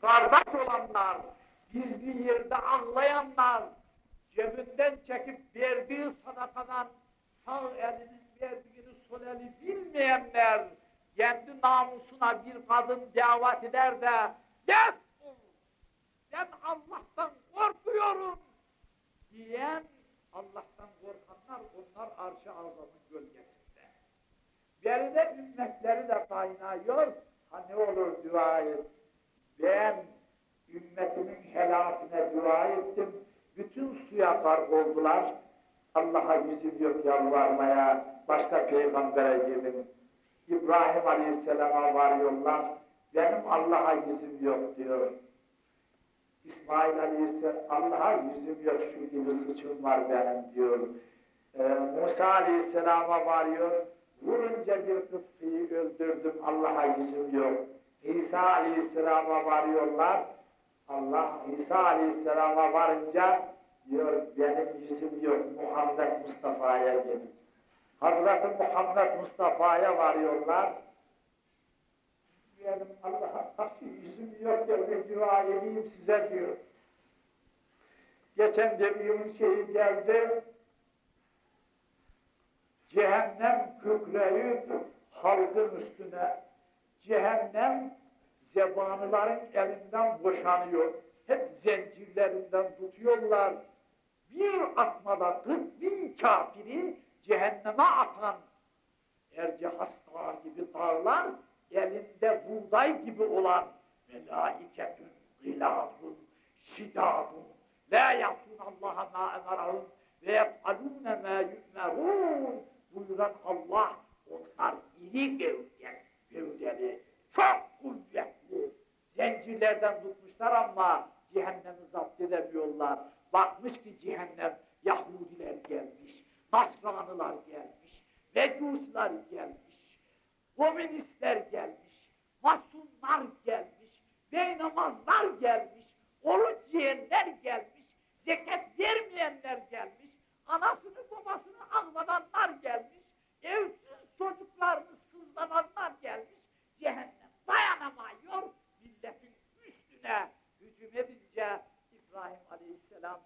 kardeş olanlar, gizli yerde anlayanlar, cebinden çekip verdiği sadakadan sağ elinin verdiğini sol eli bilmeyenler, kendi namusuna bir kadın davet eder de, git ben Allah'tan korkuyorum diyen Allah'tan korkanlar onlar arş-ı azamın gölgesinde. Beride ümmetleri de kaynıyor. Ha ne olur dua et. Ben ümmetimin helakine dua ettim. Bütün suya karg oldular. Allah'a yüzüm yok yalvarmaya, başka peygambere gidin. İbrahim Aleyhisselam'a varıyorlar. Benim Allah'a yüzüm yok diyor. İsmail Aleyhisselam Allah'a yüzüm yok şu gibi suçum var benim diyor. Ee, Musa Aleyhisselam'a varıyor. Vurunca bir kıpkıyı öldürdüm Allah'a yüzüm yok. İsa Aleyhisselam'a varıyorlar. Allah İsa Aleyhisselam'a varınca diyor benim yüzüm yok Muhammed Mustafa'ya gidin. Hazreti Muhammed Mustafa'ya varıyorlar. Benim Allah'a karşı yüzüm yok ya ve dua edeyim size diyor. Geçen devimin şeyi geldi. Cehennem kükreyi halkın üstüne. Cehennem zebanıların elinden boşanıyor. Hep zincirlerinden tutuyorlar. Bir atmada 40 bin kafiri cehenneme atan Ercehas Dağı gibi dağlar elinde buğday gibi olan melaiketün gıladun şidadun la yasun Allah'a ma emerahum ve yef'alûne mâ yu'merûn buyuran Allah onlar iri gövde, gövdeli, çok kuvvetli. Zincirlerden tutmuşlar ama cehennemi zapt edemiyorlar. Bakmış ki cehennem Yahudiler gelmiş, Nasranılar gelmiş, Mecuslar gelmiş, komünistler gelmiş, masumlar gelmiş, beynamazlar gelmiş, oruç yiyenler gelmiş, zekat vermeyenler gelmiş, anasını babasını ağlatanlar gelmiş, evsiz çocuklarını sızlananlar gelmiş, cehennem dayanamıyor, milletin üstüne hücum edince İbrahim Aleyhisselam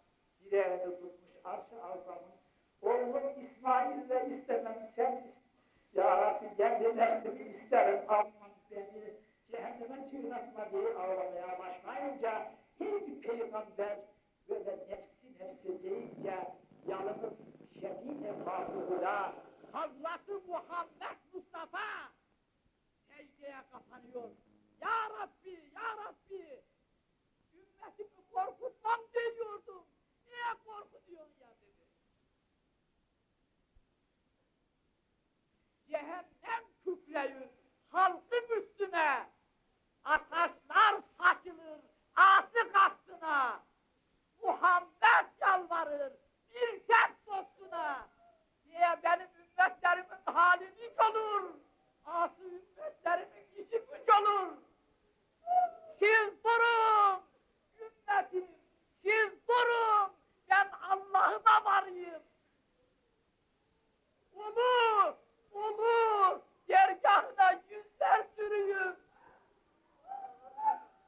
direğini tutmuş arş-ı azamın oğlum İsmail'le istemem sen ya Rabbi kendi nefsimi isterim alman beni cehenneme çığlatma diye ağlamaya başlayınca hiçbir peygamber böyle nefsi nefsi deyince yalnız şedid-i Hazreti Muhammed Mustafa secdeye kapanıyor. Ya Rabbi, Ya Rabbi ümmetimi korkutmam deniyordum. Niye korkutuyorsun ya dedi. Cehennem kükreyin halkın üstüne. Ataşlar saçılır ağzı kastına. Muhammed yalvarır bir tek dostuna. Diye benim ümmetlerimin hali hiç olur. Asıl ümmetlerimin işi güç olur. Siz durun ümmetim, siz durun. Ben Allah'ıma varayım. Ulu, ulu, dergahına yüzler sürüyüm.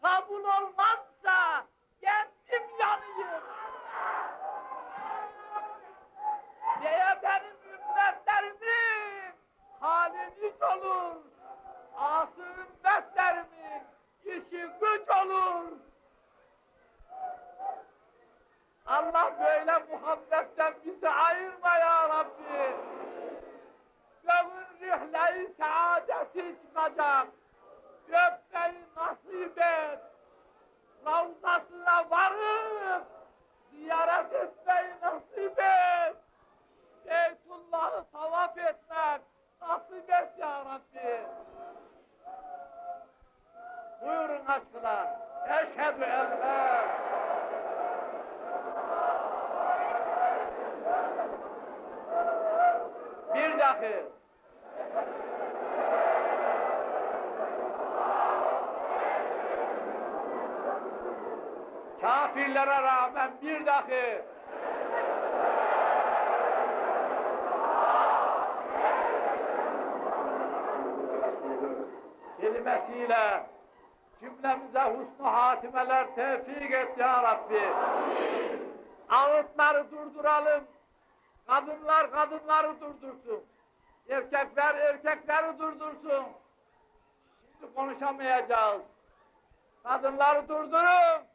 Kabul olmazsa kendim yanayım. Diye benim ümmetlerimin hali hiç olur. Asıl ümmetlerimin işi güç olur. Allah böyle Muhammed'den bizi ayırma ya Rabbi. Gömün rühleyi saadeti çıkacak. Gökmeyi nasip et. Ravzasına varıp ziyaret etmeyi nasip et. Beytullah'ı tavaf etmek nasip et ya Rabbi. Buyurun aşkına. Eşhedü en la Bir dakika. Kafirlere rağmen bir dakika. kelimesiyle cümlemize husnu hatimeler tevfik et ya Rabbi. Ağıtları durduralım. Kadınlar kadınları durdursun. Erkekler erkekleri durdursun. Şimdi konuşamayacağız. Kadınları durdurun.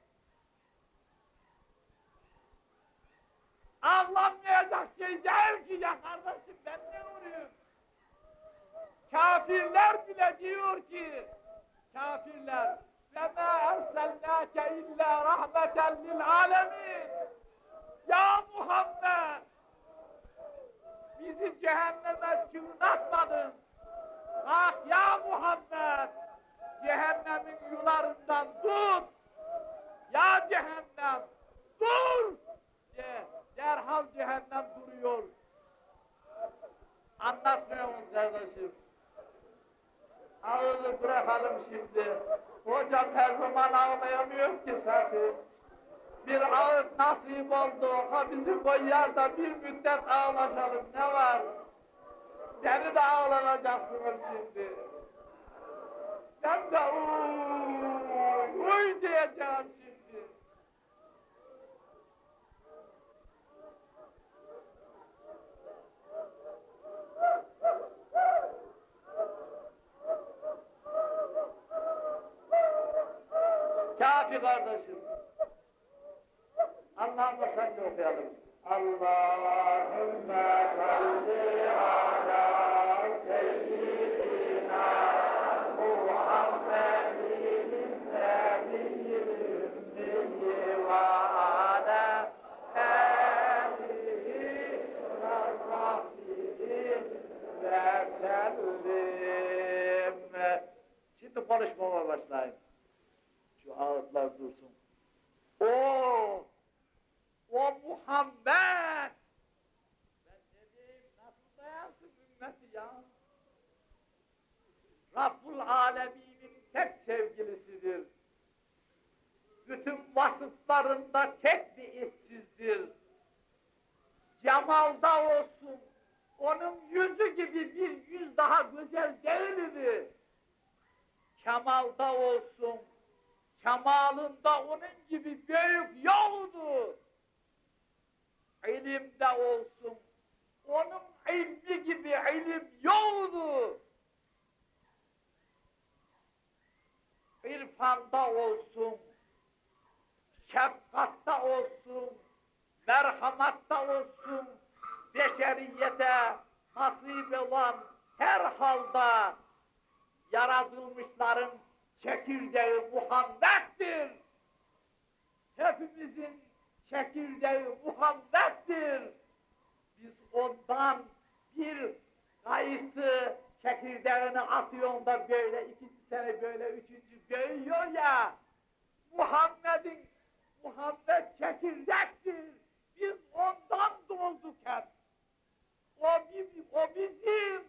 ağlanmayacak şey değil ki ya kardeşim ben ne vurayım? Kafirler bile diyor ki, kafirler, وَمَا اَرْسَلْنَاكَ اِلَّا رَحْمَةً لِلْعَالَمِينَ Ya Muhammed! Bizi cehenneme çığınatmadın. Bak ya Muhammed! Cehennemin yularından tut! Ya cehennem! Dur! De, derhal cehennem duruyor. Anlatmıyor musun kardeşim? Ağzı bırakalım şimdi. Hocam her zaman ağlayamıyor ki zaten. Bir ağıt nasip oldu. Ha bizi koyar bir müddet ağlaşalım. Ne var? Seni de ağlanacaksınız şimdi. Ben de uuu, diyeceğim şimdi. Kafi kardeşim. Allah'ıma salli okuyalım. Allahümme salli ala seyyidina Muhammedin nebiyyil ümmiyi ve ala alihi ve sahbihi ve sellim. Şimdi konuşmama başlayayım. Şu ağıtlar dursun. O, o Muhammed! Ben dedim, nasıl dayansın ümmeti ya? Rabbul Alemin'in tek sevgilisidir. Bütün vasıflarında tek bir eşsizdir. Cemalda olsun, onun yüzü gibi bir yüz daha güzel değildi. Kemalda olsun, kemalında onun gibi büyük yoktu. İlimde olsun, onun ilmi gibi ilim yoktu. İrfanda olsun, şefkatta olsun, merhamatta olsun, beşeriyete nasip olan her halda yaratılmışların çekirdeği Muhammed'dir. Hepimizin çekirdeği Muhammed'dir. Biz ondan bir kayısı çekirdeğini atıyor da böyle ikinci sene böyle üçüncü büyüyor ya. Muhammed'in Muhammed çekirdektir. Biz ondan dolduk hep. O, o bizim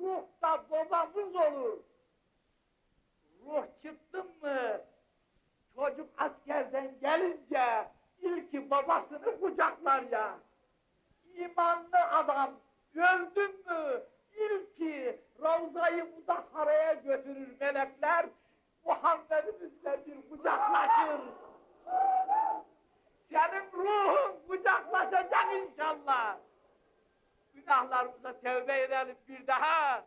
ruhta babamız olur. Ruh çıktın mı? Çocuk askerden gelince ilki babasını kucaklar ya. İmanlı adam öldün mü? İlki Ravza-i Mudahhara'ya götürür melekler. Muhammed'imizle bir kucaklaşır. Senin ruhun kucaklaşacak inşallah. Günahlarımıza tevbe edelim bir daha.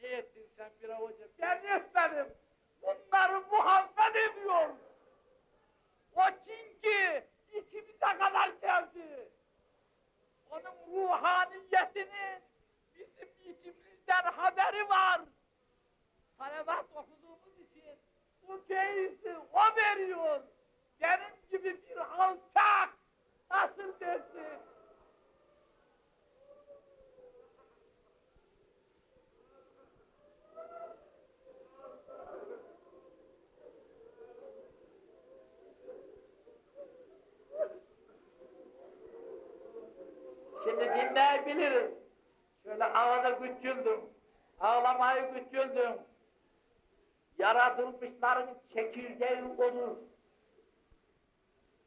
Ettin sen bir hoca? Ben etmedim. Bunları Muhammed ediyor. O çünkü içimize kadar geldi. Onun ruhaniyetinin bizim içimizden haberi var. Salavat okuduğumuz için bu keyfi o veriyor. Benim gibi bir alçak nasıl dersin? Dinleyebiliriz. Şöyle ağda güçüldüm. Ağlamayı güçüldüm. Yaratılmışların çekirdeği olur.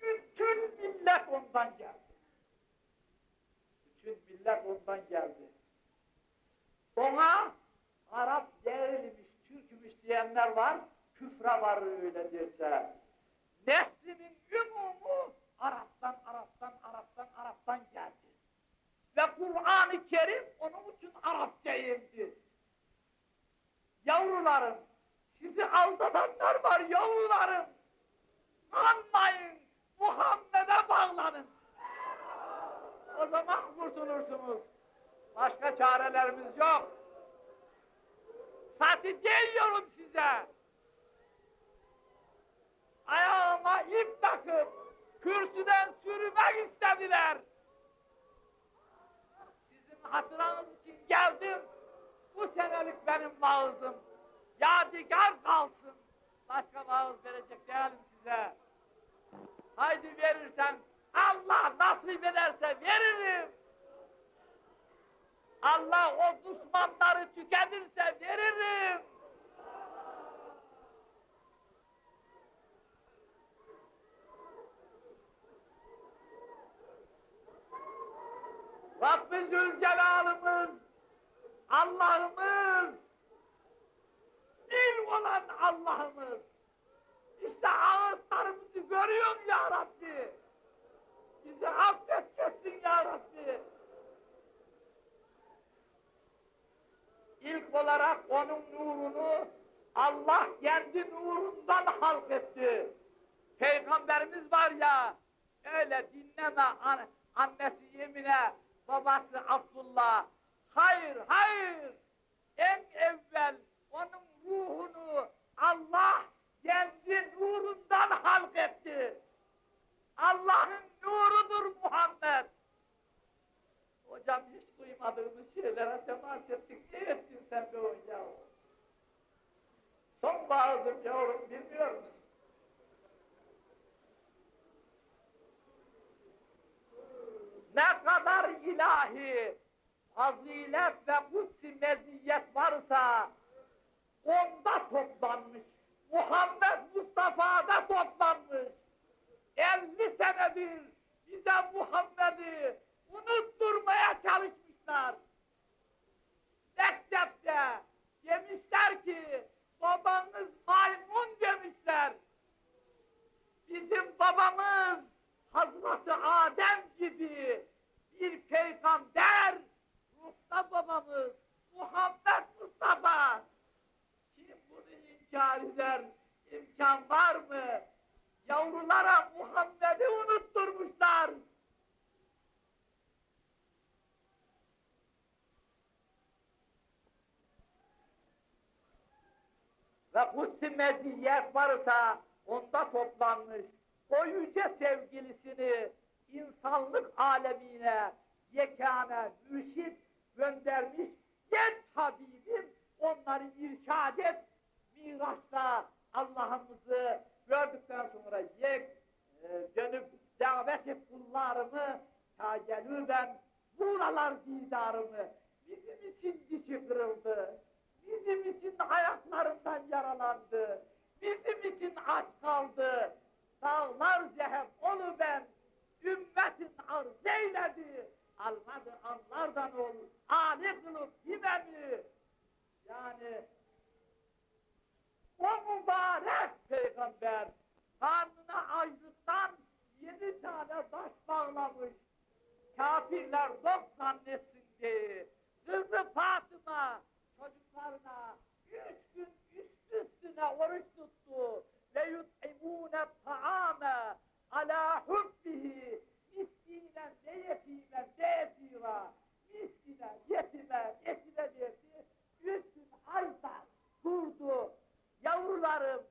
Bütün millet ondan geldi. Bütün millet ondan geldi. Ona Arap değilmiş, Türkmüş diyenler var, küfre var öyle derse. Neslinin ümumu Arap'tan, Arap'tan, Arap'tan, Arap'tan geldi. Ve Kur'an-ı Kerim onun için Arapça indi. Yavrularım, sizi aldatanlar var yavrularım. Kanmayın, Muhammed'e bağlanın. O zaman kurtulursunuz. Başka çarelerimiz yok. Satı diyorum size. Ayağıma ip takıp kürsüden sürmek istediler. Hatıranız için geldim. Bu senelik benim vaazım. Yadigar kalsın. Başka vaaz verecek değilim size. Haydi verirsen Allah nasip ederse veririm. Allah o düşmanları tüketirse veririm. Rabbi Zülcelal'ımız, Allah'ımız, il olan Allah'ımız. İşte ağıtlarımızı görüyorum ya Rabbi. Bizi affedeceksin ya Rabbi. İlk olarak onun nurunu Allah kendi nurundan halk etti. Peygamberimiz var ya, öyle dinleme an annesi Yemine, babası Abdullah. Hayır, hayır. En evvel onun ruhunu Allah kendi nurundan halk etti. Allah'ın nurudur Muhammed. Hocam hiç duymadığımız şeylere temas ettik. Ne ettin sen be hocam? Son bağırdım yavrum, bilmiyor musun? Ne ilahi, fazilet ve kutsi meziyet varsa onda toplanmış. Muhammed Mustafa'da toplanmış. 50 senedir bize Muhammed'i unutturmaya çalışmışlar. Mektepte demişler ki babanız maymun demişler. Bizim babamız Hazreti Adem gibi bir peygamber, ruhta babamız Muhammed Mustafa. Kim bunu inkar eder? İmkan var mı? Yavrulara Muhammed'i unutturmuşlar. Ve kutsi meziyet varsa onda toplanmış. O yüce sevgilisini insanlık alemine yekâne mürşit göndermiş. Gel Habibim onları irşad et. Miraç'ta Allah'ımızı gördükten sonra yek e, dönüp davet et kullarımı ta gelüben buralar didarımı bizim için dişi kırıldı bizim için ayaklarından yaralandı bizim için aç kaldı dağlar cehem onu ben ümmetin arz eyledi almadı anlardan ol ali kılıp himemi yani o mübarek peygamber karnına açlıktan yedi tane taş bağlamış. Kafirler dok zannetsin diye. Kızı Fatıma çocuklarına üç gün üst üstüne oruç tuttu. Ve yut'imûne ala hubbihi miskinen ve yetimen ve esira. Miskine, yetime, esire verdi. Üç gün ayda durdu. Yavrularım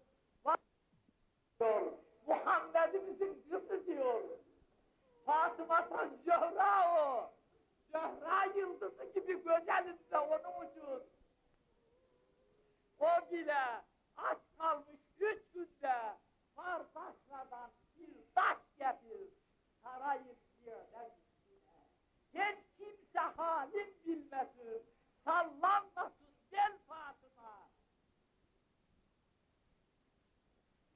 diyor. Muhammed'imizin kızı diyor. Fatıma Tan Zöhra o. Zöhra yıldızı gibi güzelinde onun için. O bile aç kalmış üç günde bir taş getir. Sarayım diyor üstüne. Hiç kimse halim bilmesin. Sallanmasın gel Fatıma.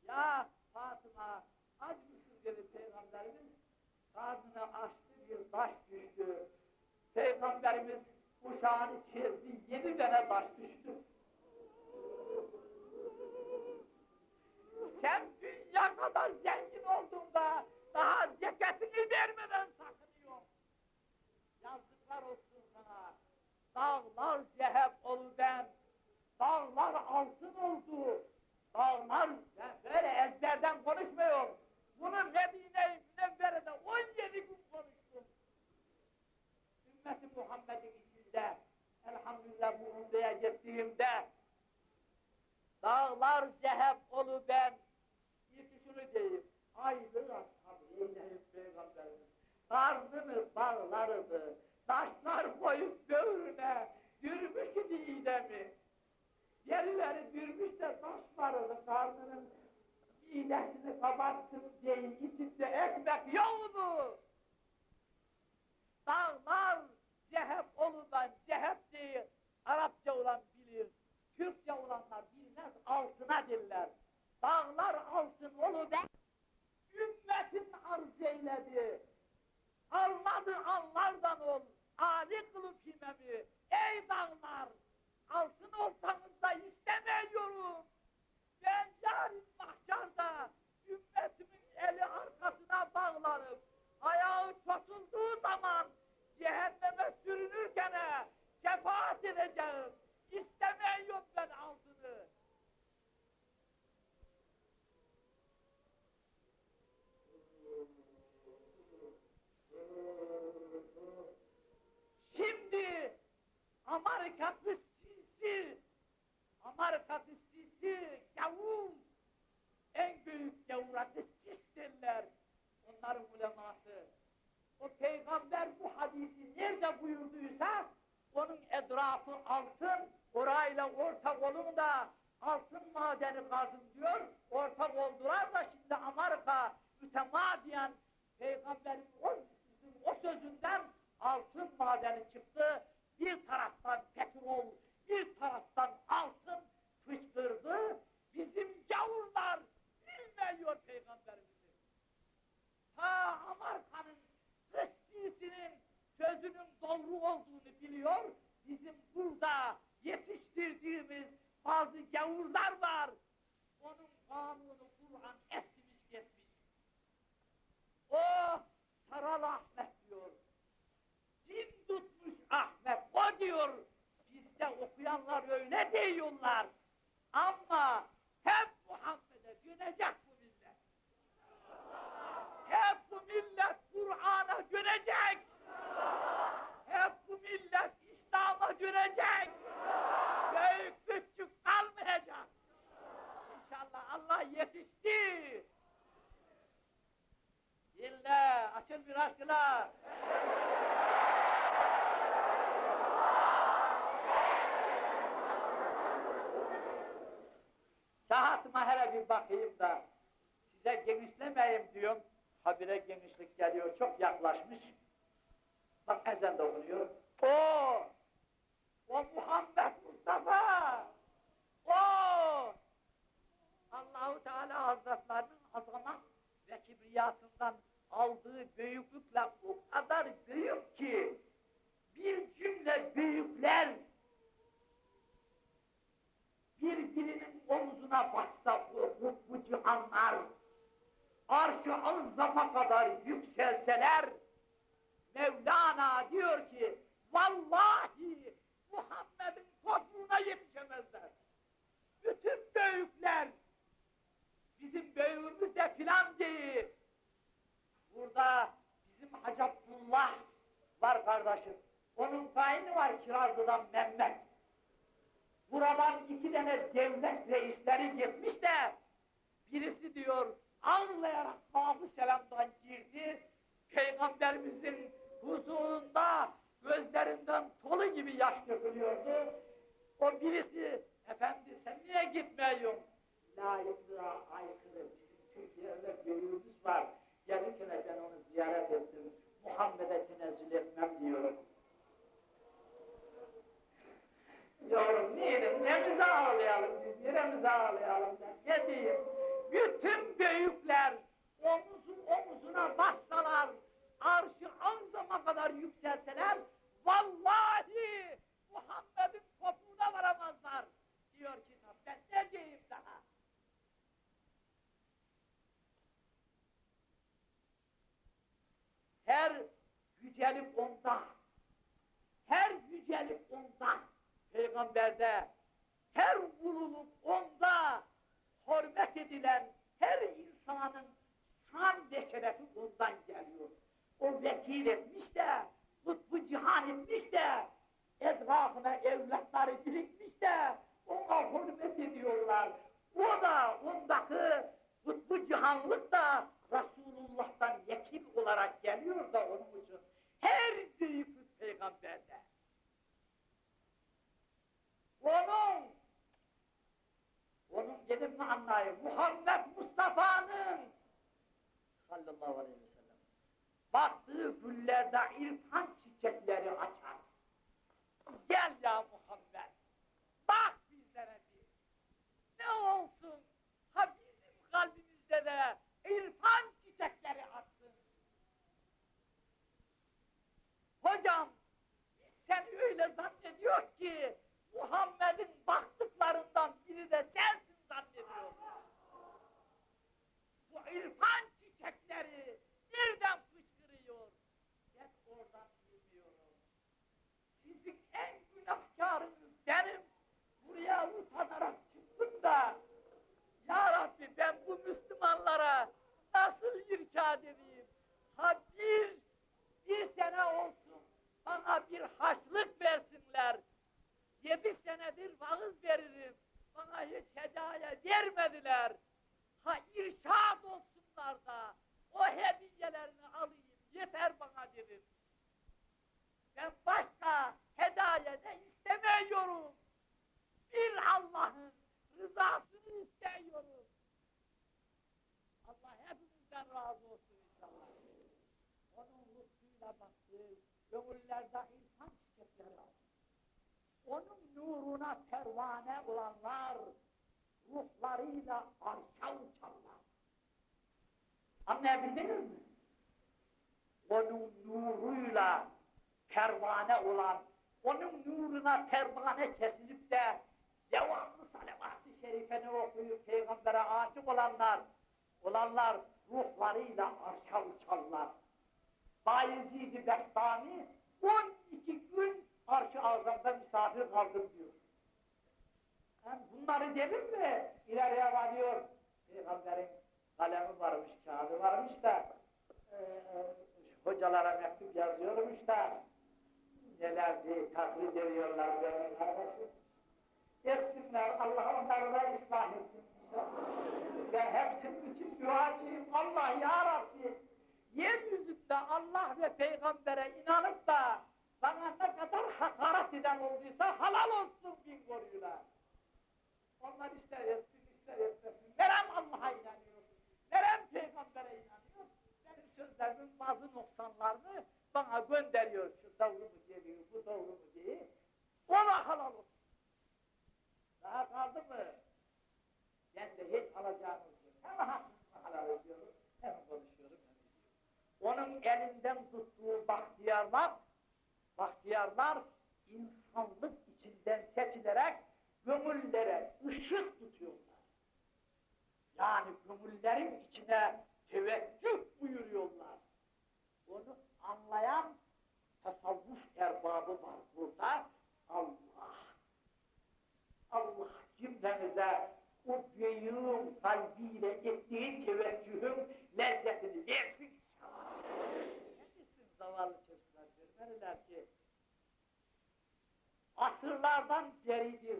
Ya Fatıma aç mısın dedi Peygamberimiz. Karnını açtı bir taş düştü. Peygamberimiz uşağını çizdi, yedi tane taş düştü. Sen dünya kadar da daha ceketini vermeden sakınıyor. Yazıklar olsun sana. Dağlar cehep oldu ben. Dağlar altın oldu. Dağlar böyle ezberden konuşmuyor. Bunu Medine-i Münevvere'de 17 gün konuştum. Ümmeti Muhammed'in içinde elhamdülillah bu umdeye gittiğimde dağlar cehep olu ben. Bir şunu diyeyim. Ayrı sabreyleyin peygamberimiz. Karnını bağlardı. Taşlar koyup böğrüne. Dürmüş idi iğnemi. Yerleri dürmüş de taşlarını karnının iğnesini kapattım diye içinde ekmek yoktu. Dağlar cehep oludan cehep diye Arapça olan bilir. Türkçe olanlar bilmez altına diller. Dağlar altın olu ben ümmetin arz eyledi. Almadı allardan ol. Ali kılıp himemi. Ey dağlar! Altın ortamızda istemiyorum. Ben yarın mahşarda ümmetimin eli arkasına bağlanıp ayağı tutulduğu zaman cehenneme sürünürken şefaat edeceğim. İstemiyorum ben altını. Şimdi Amerika kıssisi, Amerika kıssisi, gavur, en büyük gavura kıssis derler. Onların uleması. O peygamber bu hadisi nerede buyurduysa, onun etrafı altın, orayla ortak olun da altın madeni kazın diyor. Ortak oldular da şimdi Amerika mütemadiyen peygamberin o, o sözünden altın madeni çıktı. Bir taraftan petrol, bir taraftan altın fışkırdı. Bizim gavurlar bilmiyor peygamberimizi. Ta Amerika'nın kıssisinin sözünün doğru olduğunu biliyor. Bizim burada yetiştirdiğimiz bazı gavurlar var. Onun kanunu Kur'an eskimiş geçmiş. O Saral Ahmet diyor. Cin tutmuş Ahmet o diyor. Bizde okuyanlar öyle diyorlar. Ama hep Muhammed'e dönecek bu millet. Hep bu millet Kur'an'a dönecek. Hep bu millet İslam'a dönecek. Büyük küçük kalmayacak. İnşallah Allah yetişti. İlla açıl bir aşkına. Saatıma hele bir bakayım da size genişlemeyeyim diyorum. Habire genişlik geliyor, çok yaklaşmış. Bak ezan da okunuyor. O, o Muhammed Mustafa, o Allahu Teala Hazretlerinin azamet ve kibriyatından aldığı büyüklükle o kadar büyük ki bir cümle büyükler birbirinin omzuna bassa bu, bu, bu cihanlar arş-ı azama kadar yükselseler Mevlana diyor ki vallahi Muhammed'in topuğuna yetişemezler. Bütün büyükler bizim büyüğümüz de filan değil. Burada bizim Hacı Abdullah var kardeşim. Onun kaini var Kirazlı'dan Mehmet. Buradan iki tane devlet reisleri gitmiş de birisi diyor anlayarak Babı Selam'dan girdi. Peygamberimizin huzurunda gözlerinden tolu gibi yaş dökülüyordu. O birisi efendi sen niye gitmiyorsun? Layıklığa aykırı Türkiye'de büyüğümüz var. Gelirken ben onu ziyaret ettim. Muhammed'e tenezzül etmem diyorum. Yavrum neydim, nemize ağlayalım biz, neremize ağlayalım ben, ne diyeyim? Bütün büyükler omuzun omuzuna bassalar, arşı azama kadar yükselseler, vallahi Muhammed'in topuğuna varamazlar, diyor kitap. Ben ne diyeyim daha? Her yücelik onda, her yücelik onda, peygamberde, her vurulup onda hürmet edilen her insanın şan ve şerefi ondan geliyor. O vekil etmiş de, kutbu cihan etmiş de, etrafına evlatları birikmiş de, ona hürmet ediyorlar. O da ondaki kutbu cihanlık da Resulullah'tan yekil olarak geliyor da onun için her büyük peygamberde. Onun onun gelin mi anlayın? Muhammed Mustafa'nın sallallahu aleyhi ve sellem baktığı güllerde irfan çiçekleri açar. Gel ya Muhammed, bak bizlere bir. Ne olsun, ha bizim kalbimizde de irfan çiçekleri açsın. Hocam, seni öyle zannediyor ki, Muhammed'in baktıklarından biri de sensin zannediyor. Bu irfan çiçekleri nereden fışkırıyor? Ben oradan bilmiyorum. Sizin en günahkarınız benim. Buraya utanarak çıktım da. Ya Rabbi ben bu Müslümanlara nasıl irşad edeyim? Ha bir, bir sene olsun bana bir haçlık versinler. Yedi senedir vaız veririm. Bana hiç hediye vermediler. Ha irşad olsunlar da o hediyelerini alayım yeter bana dedim. Ben başka hediye de istemiyorum. Bir Allah'ın rızasını istiyorum. Allah hepimizden razı olsun inşallah. Onun lütfuyla baktı, gönüllerde. Onun nuruna pervane olanlar ruhlarıyla arşa uçarlar. Anlayabildiniz mi? Onun nuruyla pervane olan, onun nuruna pervane kesilip de devamlı salavat-ı şerifeni okuyup peygambere aşık olanlar, olanlar ruhlarıyla arşa uçarlar. Bayezid-i Bestami 12 gün arş-ı azamda misafir kaldım diyor. Yani bunları dedim mi ileriye varıyor. Peygamberin kalemi varmış, kağıdı varmış da e, hocalara mektup yazıyormuş da neler diye taklit ediyorlar benim kardeşim. Etsinler, Allah onları da ıslah etsin. Ben hepsinin için duacıyım. Allah ya Rabbi yeryüzünde Allah ve peygambere inanıp da bana ne kadar hakaret eden olduysa halal olsun bin koruyla. Onlar ister etsin, ister etmesin. Nerem Allah'a inanıyor, nerem peygambere inanıyor. Benim sözlerimin bazı noksanlarını bana gönderiyor. Şu doğru mu geliyor, bu doğru mu diye. Ona halal olsun. Daha kaldı mı? Ben de hiç alacağımız yok. Hem hakkını halal ediyorum, hem konuşuyorum. Onun elinden tuttuğu bahtiyarlar, bahtiyarlar insanlık içinden seçilerek gönüllere ışık tutuyorlar. Yani gönüllerin içine teveccüh buyuruyorlar. Onu anlayan tasavvuf erbabı var burada. Allah. Allah cümlemize o büyüğün kalbiyle ettiği teveccühün lezzetini versin. Neredesin zavallı Görmeliler ki asırlardan beridir.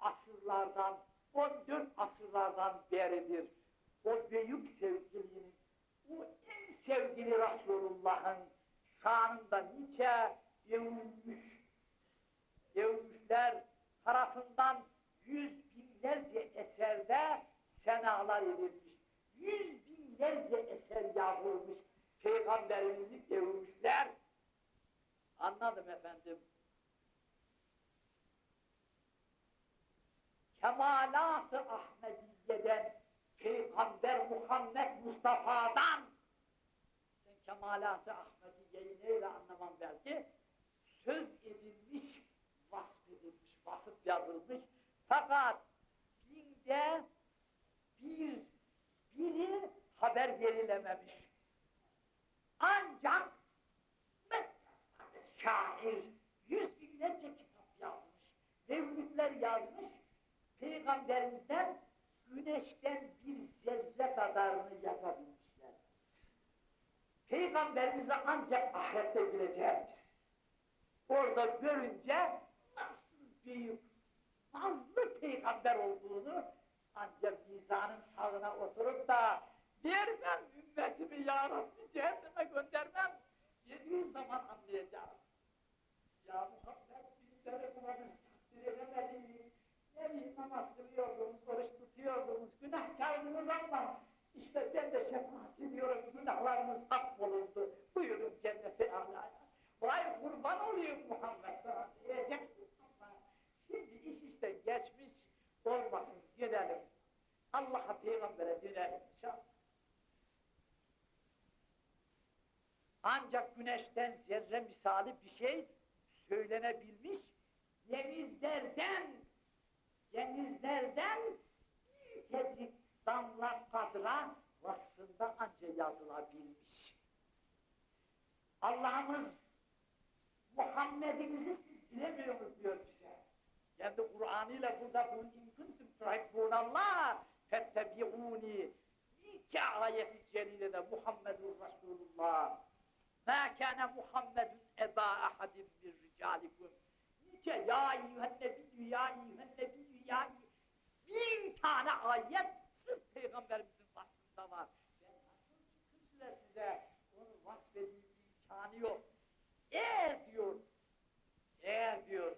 Asırlardan, 14 asırlardan beridir. O büyük sevgilinin, o en sevgili Resulullah'ın şanında nice övülmüş, övmüşler tarafından yüz binlerce eserde senalar edilmiş. Yüz binlerce eser yazılmış. Peygamberimizi övmüşler. Anladım efendim. Kemalat-ı Ahmediye'den, Peygamber Muhammed Mustafa'dan sen kemalat-ı Ahmediye'yi neyle anlamam belki? Söz edilmiş, vasfedilmiş, vasıf yazılmış. Fakat binde bir, biri haber verilememiş. Ancak şair yüz binlerce kitap yazmış, mevlütler yazmış, Peygamberimizden güneşten bir zerre kadarını yapabilmişler. Peygamberimizi ancak ahirette bileceğiz biz. Orada görünce nasıl büyük, fazla peygamber olduğunu mizanın sağına oturup da vermem ümmetimi ya cehenneme göndermem dediğin zaman anlayacağım. Ya Muhammed biz seni bulanır takdir edemedik. Ne bileyim namaz kılıyordunuz, oruç tutuyordunuz, günahkardınız ama işte ben de şefaat ediyorum, günahlarımız affolundu. Buyurun cennete alaya. Vay kurban olayım Muhammed sana şimdi iş işte geçmiş olmasın dönelim. Allah'a peygambere dönelim inşallah. Ancak güneşten zerre misali bir şey söylenebilmiş, denizlerden, denizlerden biricik damla kadra vasfında anca yazılabilmiş. Allah'ımız Muhammed'imizi siz bilemiyorsunuz diyor bize. Kendi Kur'an ile burada bu in kuntum tuhibbunallah fettebi'uni nice ayeti celilede Muhammedur Resulullah ma kana Muhammedun eba ahadin bir ricalikum nice ya eyyühen nebiyyü ya eyyühen nebiyyü ya bin tane ayet sırf peygamberimizin vasfında var. Ben nasıl kimseler size? Onu vasfedeyim imkanı yok. Eğer diyor, eğer diyor,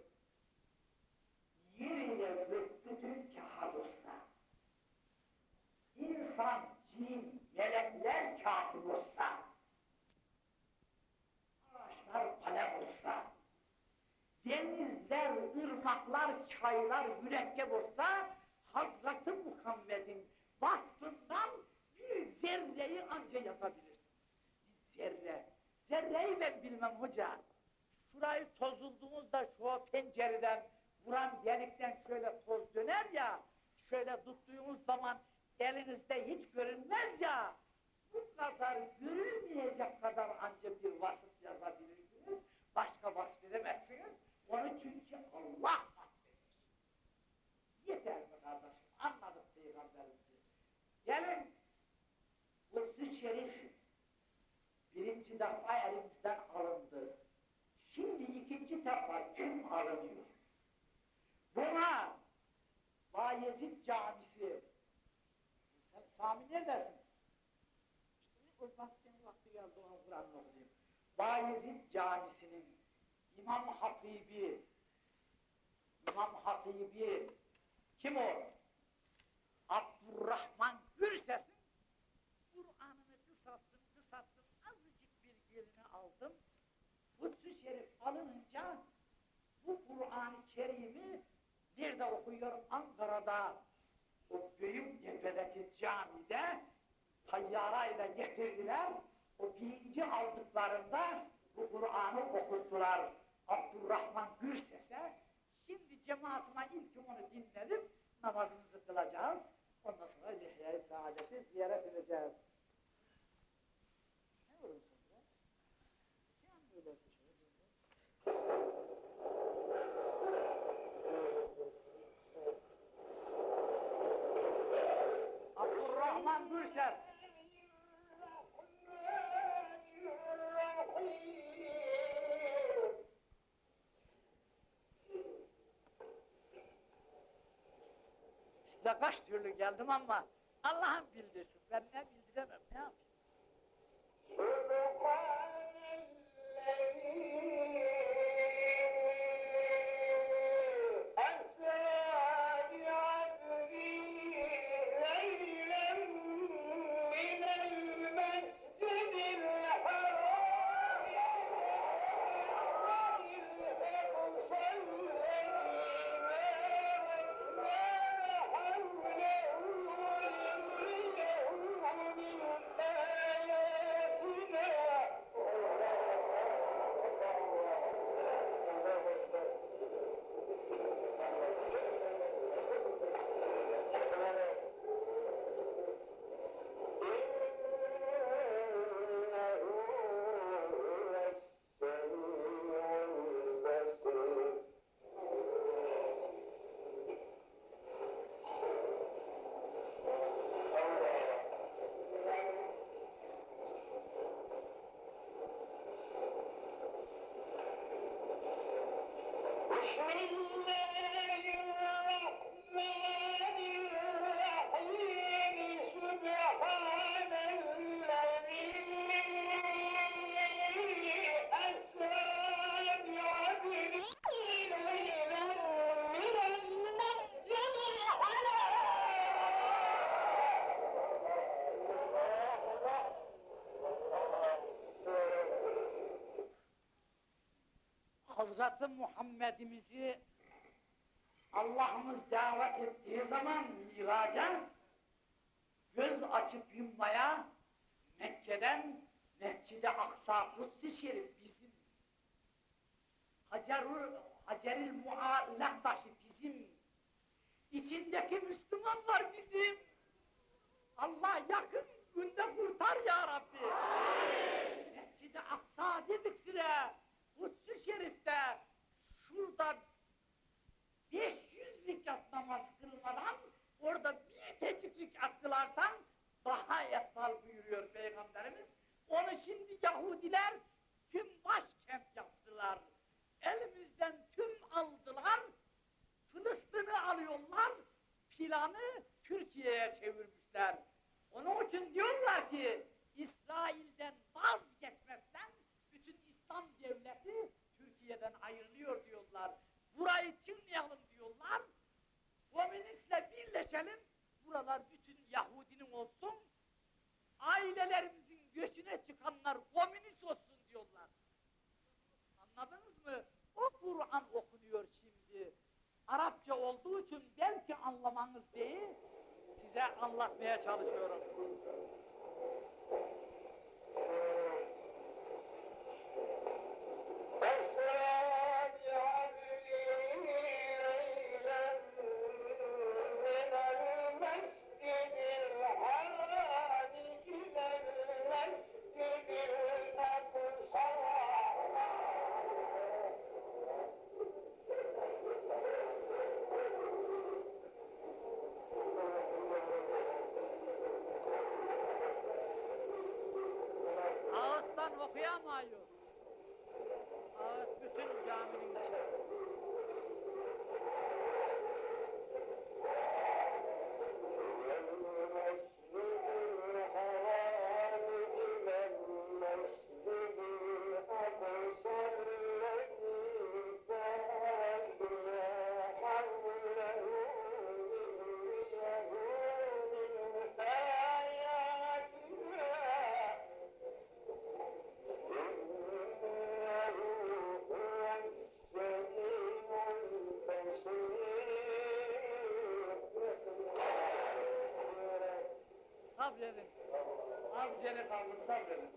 Yerine bütün kâr olsa, insan, cin, melekler kâfir olsa, ağaçlar kalem olsa, denizler, ırmaklar, çaylar mürekkep olsa, Hazreti Muhammed'in vasfından bir zerreyi anca yazabilirsiniz. Bir zerre. Zerreyi ben bilmem hoca. şurayı tozulduğunuzda şu pencereden vuran delikten şöyle toz döner ya, şöyle tuttuğunuz zaman elinizde hiç görünmez ya, bu kadar görülmeyecek kadar anca bir vasıf yazabilirsiniz, başka vasf edemezsiniz, onu çünkü Allah vasfeder. Yeter mi kardeşim, anladık Peygamberimizi. Gelin, Kudüs-ü Şerif birinci defa elimizden alındı. Şimdi ikinci defa kim alınıyor? Buna Bayezid Camisi Sen Sami neredesin? İşte vaktin vakti geldi ona Kur'an okuyayım. Bayezid Camisi'nin İmam Hatibi İmam Hatibi kim o? Abdurrahman Gürses'in Kur'an'ını kısalttım kısalttım azıcık bir yerini aldım. Kudüs-ü Şerif alınınca bu Kur'an-ı Kerim'i bir de okuyorum Ankara'da o büyük tepedeki camide tayyarayla getirdiler. O birinci aldıklarında bu Kur'an'ı okuttular. Abdurrahman Gürses'e şimdi cemaatine ilk onu dinledim namazımızı kılacağız. Ondan sonra Lihye-i Saadet'i ziyaret edeceğiz. Ne olursun be? Sen böyle bir şey. Abdurrahman Gürses. Size kaç türlü geldim ama Allah'ın bildirsin. Ben ne bildiremem, ne yapayım? Hazreti Muhammed'imizi Allah'ımız davet ettiği zaman miraca göz açıp yummaya Mekke'den Mescid-i Aksa Kudüs-i Şerif bizim Hacerul, Haceril Muallak taşı bizim içindeki Müslümanlar bizim. Allah yakın günde kurtar ya Rabbi. Mescid-i Aksa dedik size Kudüs-i Şerif'te şurada 500 rekat namaz kılmadan orada bir tecik rekat kılarsan daha eftal buyuruyor Peygamberimiz. Onu şimdi Yahudiler tüm başkent yaptılar. Elimizden tüm aldılar. Filistin'i alıyorlar. Planı Türkiye'ye çevirmişler. Onun için diyorlar ki İsrail'den İslam devleti Türkiye'den ayrılıyor diyorlar. Burayı çınlayalım diyorlar. Komünistle birleşelim. Buralar bütün Yahudinin olsun. Ailelerimizin göçüne çıkanlar komünist olsun diyorlar. Anladınız mı? O Kur'an okunuyor şimdi. Arapça olduğu için belki anlamanız değil, size anlatmaya çalışıyorum. Sabredin. Az yere kaldı sabredin.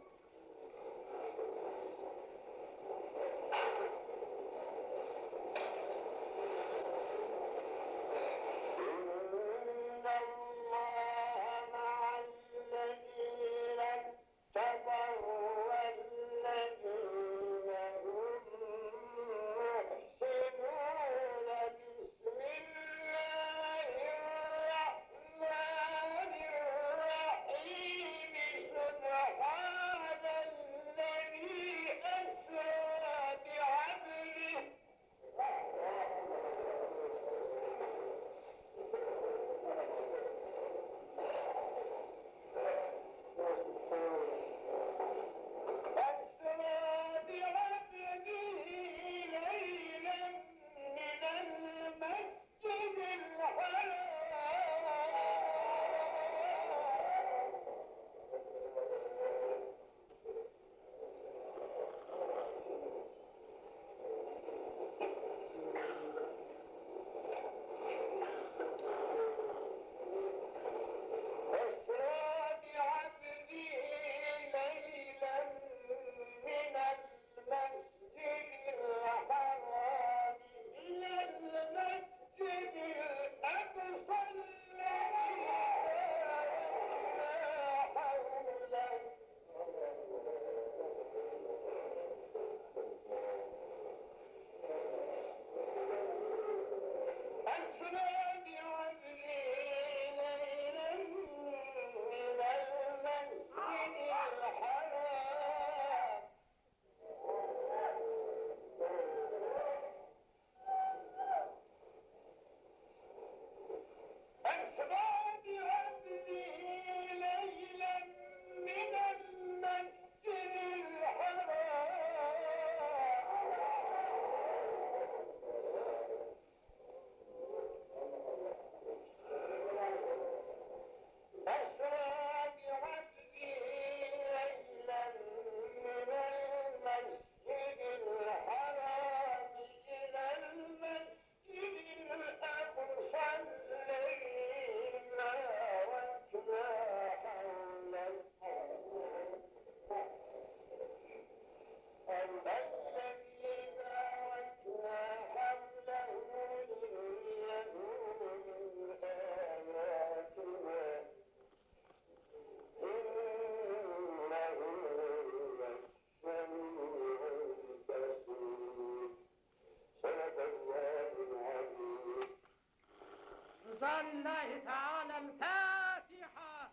Lillahi teala'l Fatiha.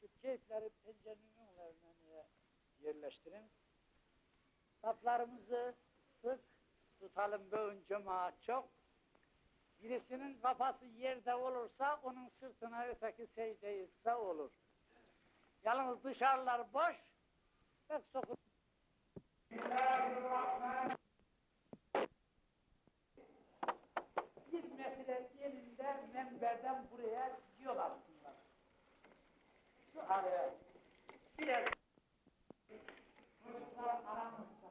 Şu keyifleri pencerenin önlerine yerleştirin. Saplarımızı sık tutalım böğün cemaat çok. Birisinin kafası yerde olursa onun sırtına öteki secde olur. Yalnız dışarılar boş. Pek sokun. Bir metre elinden menberden buraya yol atsınlar. Şu araya biraz çocuklar aramızda.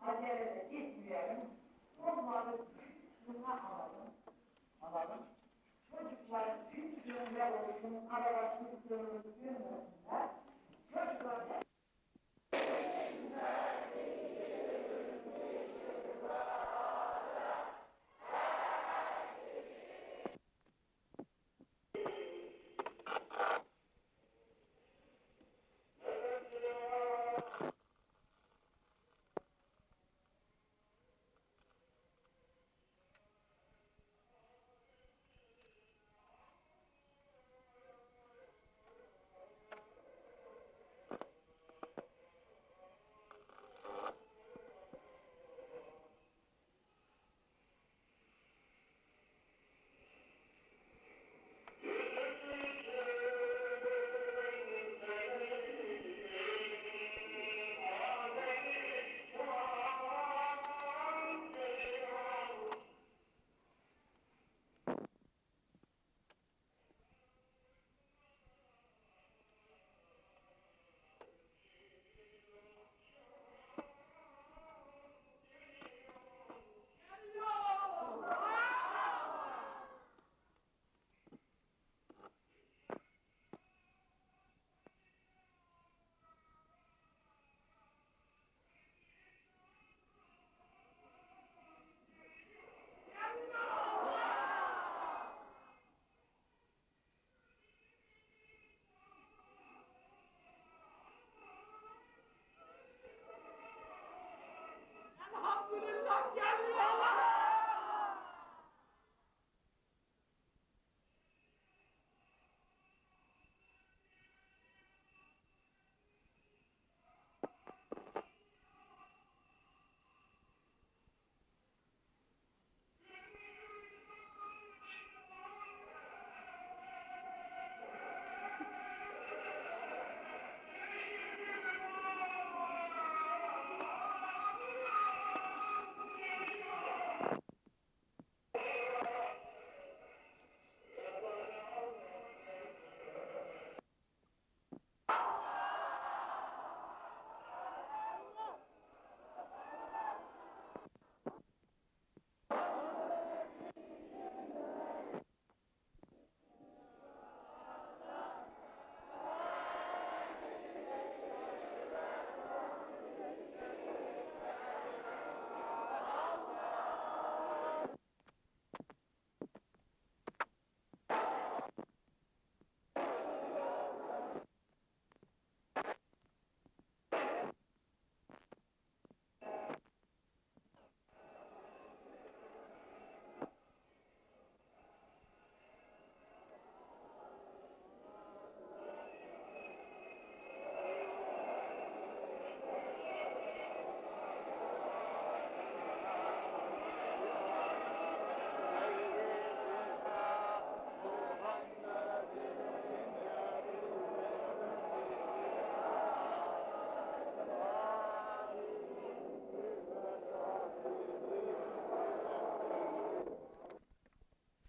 Acele gitmeyelim. Onları şuna alalım. Alalım. Çocukların üç yönler olsun, arabasını görmesinler. Çocuklar Amen.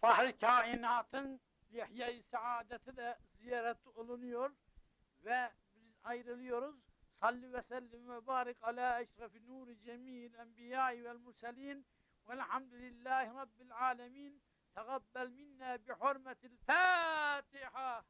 Fahri kainatın lihye-i saadeti de ziyaret olunuyor ve biz ayrılıyoruz. Salli ve sellim ve barik ala eşrefi nuri cemil enbiyai vel murselin velhamdülillahi rabbil alemin. Tegabbel minna bi hurmetil Fatiha.